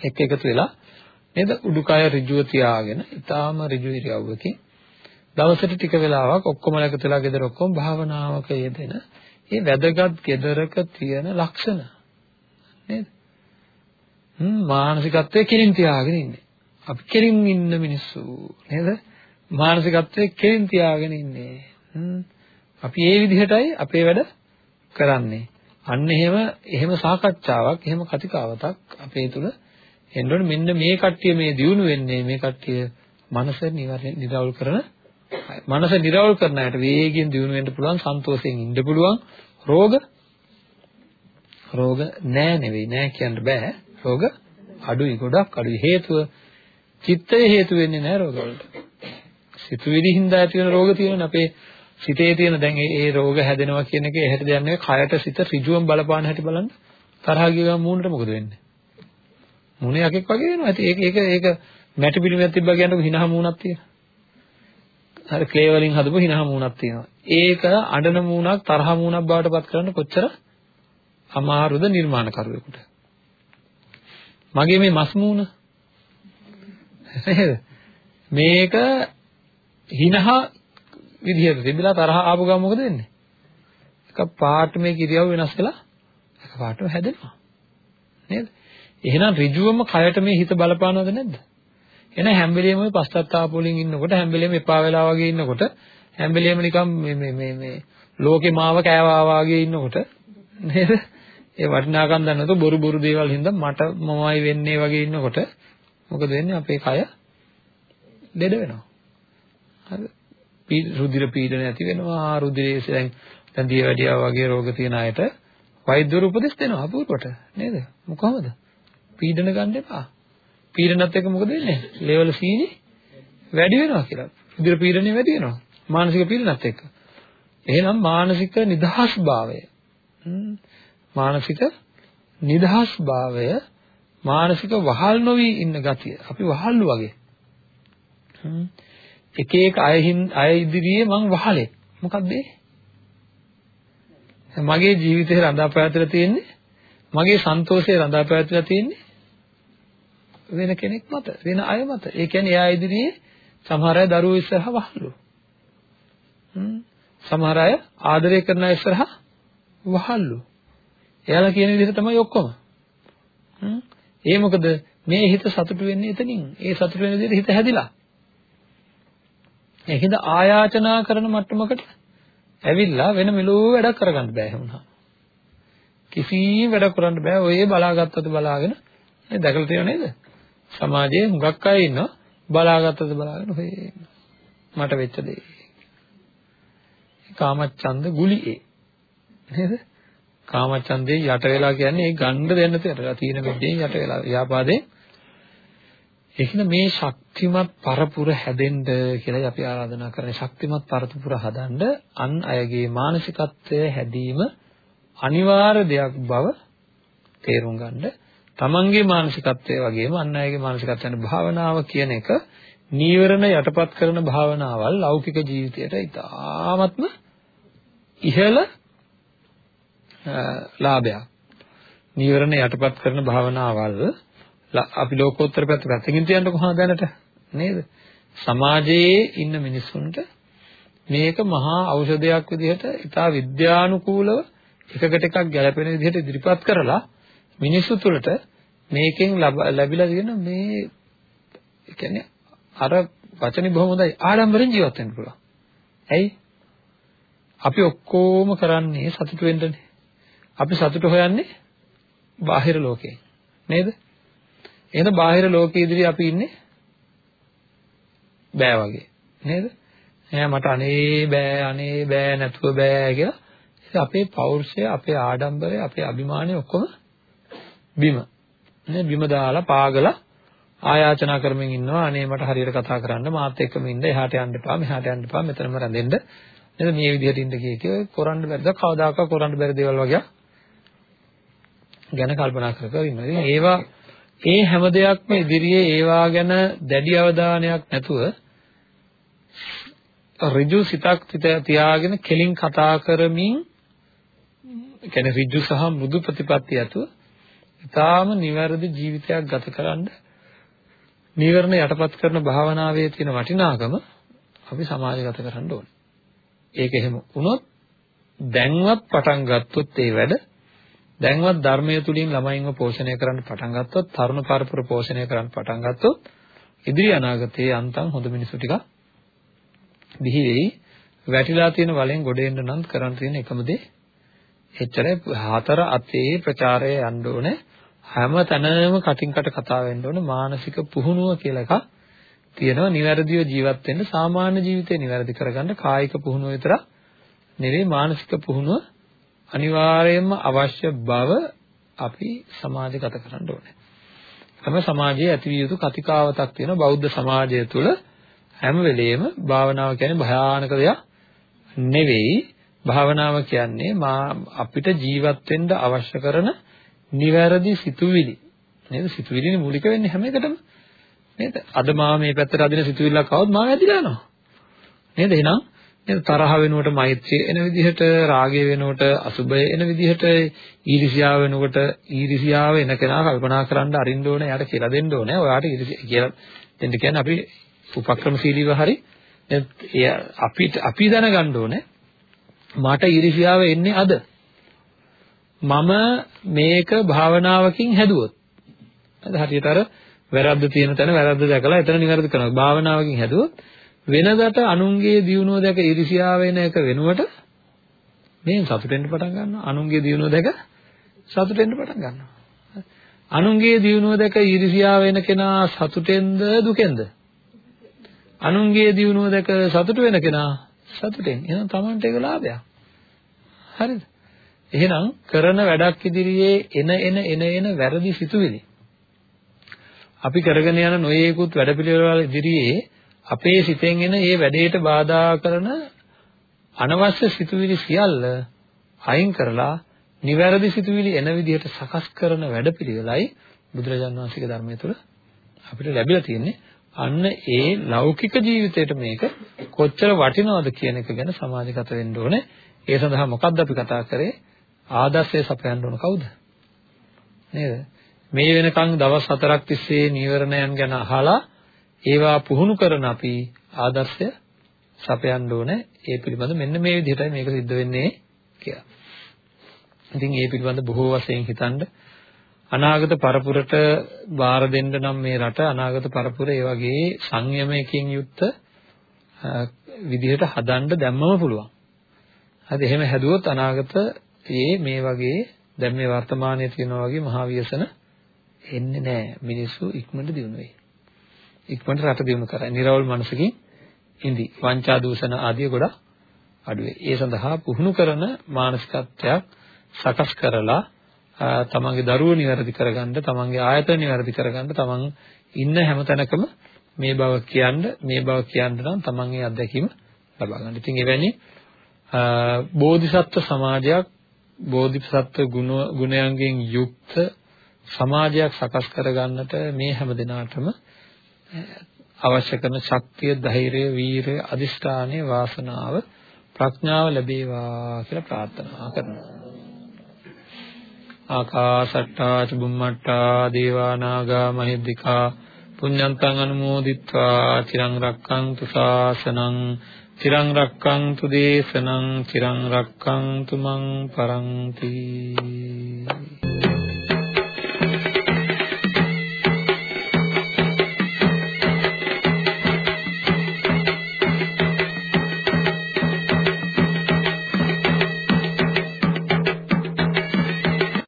එක් එකතු වෙලා නේද? උඩුකය ඍජුව තියාගෙන, ඊටාම ඍජු ඉරියව්වකින් දවසට ටික වෙලාවක් ඔක්කොම එකතු වෙලා ගෙදර ඔක්කොම භාවනාවක යෙදෙන මේ වැදගත් ගෙදරක තියෙන ලක්ෂණ නේද? හ්ම් මානසිකත්වයේ කෙලින් තියාගෙන ඉන්නේ. අපි කෙලින් ඉන්න මිනිස්සු නේද? මානසිකත්වයේ කෙලින් තියාගෙන ඉන්නේ. හ්ම් අපි ඒ විදිහටයි අපේ වැඩ කරන්නේ. අන්න එහෙම එහෙම සාකච්ඡාවක්, එහෙම කතිකාවතක් අපේ තුල එන්න ඕනේ. මෙන්න මේ කට්ටිය මේ දියුණු වෙන්නේ මේ කට්ටිය මනස නිරවුල් කරන මනස නිරවුල් කරන අයට වේගයෙන් දියුණු වෙන්න පුළුවන්, සන්තෝෂයෙන් ඉන්න පුළුවන්. රෝග රෝග නෑ නෙවෙයි නෑ කියන්න බෑ රෝග අඩුයි ගොඩක් අඩුයි හේතුව චිත්තය හේතු වෙන්නේ නෑ රෝගවලට සිතුවිලි හින්දා ඇති වෙන රෝග තියෙනවා අපේ සිතේ තියෙන දැන් ඒ රෝග හැදෙනවා කියන එක එහෙට දෙයක් නෙවෙයි. කයට සිත ඍජුවම බලපාන හැටි බලන්න. තරහ ගියම මූණට මොකද වෙන්නේ? මූණ යකෙක් වගේ වෙනවා. ඒක ඒක ඒක මැටි පිළිමයක් තිබ්බා කියනකො හිනහ මූණක් තියෙනවා. හරි ක්ලේ වලින් හදපු හිනහ මූණක් තියෙනවා. ඒක අඬන මූණක් තරහ මූණක් බවට පත් කරන්න කොච්චර අමාරුද නිර්මාණකරුවෙකුට. මගේ මේ මස් මූණ? නේද? මේක හිනහ විදිහට තිබිලා තරහ ආපු ගමන් මොකද වෙන්නේ? එක පාට මේ කිරියව වෙනස් වෙලා එක පාටම හැදෙනවා. නේද? එහෙනම් ඍජුවම කයට මේ හිත බලපානවද නැද්ද? එහෙනම් හැම වෙලෙම ඔය පශ්චාත්තාප වලින් ඉන්නකොට හැම වෙලෙම එපා වෙලා වගේ ඉන්නකොට හැම වෙලෙම නිකන් මේ මේ මේ මේ ලෝකේ මාව කෑවා වගේ ඉන්නකොට නේද? ඒ වටිනාකම් දන්නේ නැතුව බොරු බොරු දේවල් හින්දා මට මමයි වෙන්නේ වගේ ඉන්නකොට මොකද වෙන්නේ අපේ කය ලෙඩ වෙනවා. හරි. රුධිර පීඩන ඇති වෙනවා. රුධිරයේ දැන් දැන් දියවැඩියා වගේ රෝග තියෙන අයට වෛද්‍යවරු උපදෙස් දෙනවා අපූර්වට නේද? කොහොමද? පීඩන ගන්න එපා. පීඩනත් එක්ක මොකද වෙන්නේ? ලෙවල් සීනි වැඩි වෙනවා කියලා. රුධිර පීඩනය වැඩි වෙනවා. මානසික පීඩනත් එක්ක. එහෙනම් මානසික නිදහස් භාවය මානසික නිදහස් භාවය මානසික වහල් නොවි ඉන්න ගතිය අපි වහල්ලු වගේ එක එක අයින් අය ඉදිරියේ මං වහලේ. මොකක්ද මගේ ජීවිතේ රඳා පැවැත්ලා තියෙන්නේ මගේ සන්තෝෂය රඳා පැවැත්ලා තියෙන්නේ වෙන කෙනෙක් මත වෙන අය මත. ඒ කියන්නේ එයා ඉදිරියේ සමහර අය දරුවෝ ඉස්සරහා වහලු. සමහර අය ආදරය කරන අය ඉස්සරහා වහල්ලු එයාලා කියන විදිහට තමයි ඔක්කොම. ඒ මොකද? මේ හිත සතුටු වෙන්නේ එතනින්. ඒ සතුටු වෙන විදිහට හිත හැදිලා. ඒකෙන්ද ආයාචනා කරන මට්ටමකට ඇවිල්ලා වෙන මෙලෝ වැඩක් කරගන්න බෑ වුණා. කිසිම වැඩක් කරන්න බෑ. ඔය බලාගත්තද බලාගෙන නේ දැකලා තියෙනව නේද? සමාජයේ හුඟක් අය ඉන්නවා බලාගත්තද බලාගෙන හොේ මට වෙච්ච දේ. කාමච්ඡන්ද ගුලියේ නේද? කාමච්ඡන්දේ යට වෙලා කියන්නේ ඒ ගන්න දෙන්න තියෙනවා. තීන මිද්දේ යට වෙලා ව්‍යාපාදේ ඒකින මේ ශක්තිමත් පරපුර හැදෙන්න කියලා අපි ආරාධනා කරන්නේ ශක්තිමත් පරපුර හදන්න අන් අයගේ මානසිකත්වය හැදීම අනිවාර්ය දෙයක් බව තේරුම් ගන්න තමන්ගේ මානසිකත්වය වගේම අන් අයගේ මානසිකත්වයන් භාවනාව කියන එක නීවරණ යටපත් කරන භාවනාවල් ලෞකික ජීවිතයට ඉතාමත්ම ඉහළ ලාභයක්. නීවරණ යටපත් කරන භාවනාවල් අපි ලෝකෝත්තර පැත්ත පැත්තකින් තියන්න කොහොමද දැනට නේද? සමාජයේ ඉන්න මිනිස්සුන්ට මේක මහා ಔಷධයක් විදිහට ඉතා විද්‍යානුකූලව එකකට එකක් ගැලපෙන විදිහට ඉදිරිපත් කරලා මිනිස්සු තුළට මේකෙන් ලැබිලා තියෙන මේ කියන්නේ අර වචනේ බොහොම හොඳයි ආඩම්බරෙන් ජීවත් වෙන්න පුළුවන්. ඇයි? අපි ඔක්කොම කරන්නේ සතුට වෙන්නනේ. අපි සතුට හොයන්නේ බාහිර ලෝකේ. නේද? එහෙනම් බාහිර ලෝකයේ ඉදිරියේ අපි ඉන්නේ බෑ වගේ. නේද? එයා මට අනේ බෑ අනේ බෑ නැතුව බෑ කියලා. ඉතින් අපේ පෞරුෂය, අපේ ආඩම්බරය, අපේ අභිමානය ඔක්කොම බිම. නේ බිම දාලා පාගලා ආයාචනා කරමින් ඉන්නවා අනේ මට හරියට කතා කරන්න මාත් එක්කම ඉන්න එහාට යන්න එපා මෙහාට යන්න එපා මෙතනම රැඳෙන්න නේද මේ විදිහට ඉන්න කිය කිය කරන්න බැරිද කවදාකවත් කරන්න බැරි දේවල් වගේ ගැන කල්පනා කර කර ඉන්නවා. ඉතින් ඒවා ඒ හැම දෙයක්ම ඉදිරියේ ඒවා ගැන දැඩි අවධානයක් නැතුව ඍජු සිතක් තියාගෙන කෙලින් කතා කරමින් කියන්නේ ඍජු සහ මෘදු ප්‍රතිපත්තිය ඇතුව ඊටාම නිවැරදි ජීවිතයක් ගත කරන්න නීවරණ යටපත් කරන භාවනාවේ තියෙන වටිනාකම අපි සමාජගත කරන්න ඕනේ. ඒක එහෙම වුණොත් දැන්වත් පටන් ගත්තොත් ඒ වැඩ දැන්වත් ධර්මය තුලින් ළමයින්ව පෝෂණය කරන්න පටන් ගත්තොත් තරුණ පරපුර පෝෂණය කරන්න පටන් ගත්තොත් ඉදිරි අනාගතයේ අන්තම් හොඳ මිනිසු ටික බිහි වෙයි. වැටිලා තියෙන වලෙන් ගොඩ එන්න නම් කරන්න තියෙන එකම දේ එච්චරයි. හතර අතේ ප්‍රචාරය යන්න ඕනේ. හැම තැනම කටින් කට කතා වෙන්න ඕනේ. මානසික පුහුණුව කියලා එකක් තියෙනවා. නිවැරදිව ජීවත් වෙන්න සාමාන්‍ය ජීවිතේ නිවැරදි කරගන්න කායික පුහුණුව විතරක් නෙවෙයි මානසික පුහුණුව අනිවාර්යයෙන්ම අවශ්‍ය බව අපි සමාජගත කරන්න ඕනේ. හැම සමාජයේ ඇති විය යුතු කතිකාවතක් තියෙන බෞද්ධ සමාජය තුළ හැම වෙලෙම භාවනාව කියන්නේ භයානක දෙයක් නෙවෙයි. භාවනාව කියන්නේ මා අපිට ජීවත් වෙන්න අවශ්‍ය කරන නිවැරදි සිතුවිලි. නේද? සිතුවිලිනේ මූලික වෙන්නේ හැම එකටම. නේද? අද මාව මේ පැත්තට අදින සිතුවිල්ලක් આવොත් මාව ඇදිලා යනවා. නේද? එහෙනම් නේද තරහ වෙනුවට මෛත්‍රිය එන විදිහට රාගය වෙනුවට අසුබය එන විදිහට ඊර්ෂ්‍යාව වෙනුවට ඊර්ෂ්‍යාව එන කෙනා කල්පනා කරන්න අරින්න ඕනේ එයාට කියලා දෙන්න ඕනේ. ඔයාට කියලා දෙන්න කියන්නේ අපි උපක්‍රමශීලීව හරි අපිට අපි දැනගන්න ඕනේ මට ඊර්ෂ්‍යාව එන්නේ අද. මම මේක භාවනාවකින් හැදුවොත් හරි හරියට අර වැරද්ද තියෙන තැන වැරද්ද දැකලා එතන නිවැරදි කරනවා. භාවනාවකින් හැදුවොත් වෙනදට අනුන්ගේ දියුණුව දැක ඉරිසියා වෙන එක වෙනුවට මේ සතුටෙන්න පටන් ගන්නවා. අනුන්ගේ දියුණුව දැක සතුටෙන්න පටන් ගන්නවා. අනුන්ගේ දියුණුව දැක ඉරිසියා වෙන කෙනා සතුටෙන්ද දුකෙන්ද? අනුන්ගේ දියුණුව දැක සතුට වෙන කෙනා සතුටෙන්. එහෙනම් Tamanට ඒක ලාභයක්. හරිද? එහෙනම් කරන වැඩක් ඉදිරියේ එන එන එන එන වැරදි සිතුවිලි අපි කරගෙන යන නොයේකුත් වැඩපිළිවෙළවල ඉදිරියේ අපේ සිතෙන් එන මේ වැඩේට බාධා කරන අනවශ්‍ය සිතුවිලි සියල්ල අයින් කරලා නිවැරදි සිතුවිලි එන විදිහට සකස් කරන වැඩපිළිවෙලයි බුදුරජාණන් වහන්සේගේ ධර්මය තුළ අපිට ලැබිලා තියෙන්නේ. අන්න ඒ ලෞකික ජීවිතේට මේක කොච්චර වටිනවද කියන එක ගැන සමාජගත වෙන්න ඕනේ. ඒ සඳහා මොකද්ද අපි කතා කරේ? ආදර්ශය සපයන්න ඕන කවුද? නේද? මේ වෙනකන් දවස් හතරක් තිස්සේ නීවරණයන් ගැන අහලා ඒවා පුහුණු කරන අපි ආදර්ශය සපයන්න ඕනේ ඒ පිළිබඳ මෙන්න මේ විදිහටයි මේක සිද්ධ වෙන්නේ කියලා. ඉතින් ඒ පිළිබඳ බොහෝ වශයෙන් හිතනද අනාගත පරපුරට බාර දෙන්න නම් මේ රට අනාගත පරපුර ඒ වගේ සංයමයකින් යුක්ත විදිහට හදන්න දැම්මම පුළුවන්. හරි එහෙම හැදුවොත් අනාගතයේ මේ වගේ දැන් මේ වර්තමානයේ තියෙනවා වගේ මහා ව්‍යසන එන්නේ නැහැ. මිනිස්සු ඉක්මනට දිනු වෙයි. ඉක්මනට රට දිනු කරයි. නිර්වල් මනසකින් ඉඳි. වංචා දූෂණ ආදී ගොඩක් අඩු වෙයි. ඒ සඳහා පුහුණු කරන මානසිකත්වයක් සකස් කරලා තමන්ගේ දරුවෝ નિවැරදි කරගන්න, තමන්ගේ ආයතන નિවැරදි කරගන්න, තමන් ඉන්න හැම තැනකම මේ බව කියන්න, මේ බව කියන්න නම් තමන්ගේ අත්දැකීම ලබා ගන්න. ඉතින් එවැනි බෝධිසත්ව සමාජයක් බෝධිසත්ව ගුණයන්ගෙන් යුක්ත සමාජයක් සකස් කරගන්නට මේ හැම දිනාටම අවශ්‍ය කරන ශක්තිය, ධෛර්යය, වීරය, අදිෂ්ඨානය, වාසනාව, ප්‍රඥාව ලැබේවා කියලා ප්‍රාර්ථනා කරනවා. ආකාසට්ටා චුම්මට්ටා දේවා නාග මහිද්దికා පුඤ්ඤන්තං අනුමෝදිත්වා චිරං රක්ඛන්තු ශාසනං චිරං රක්ඛන්තු දේශනං චිරං රක්ඛන්තු මං පරන්ති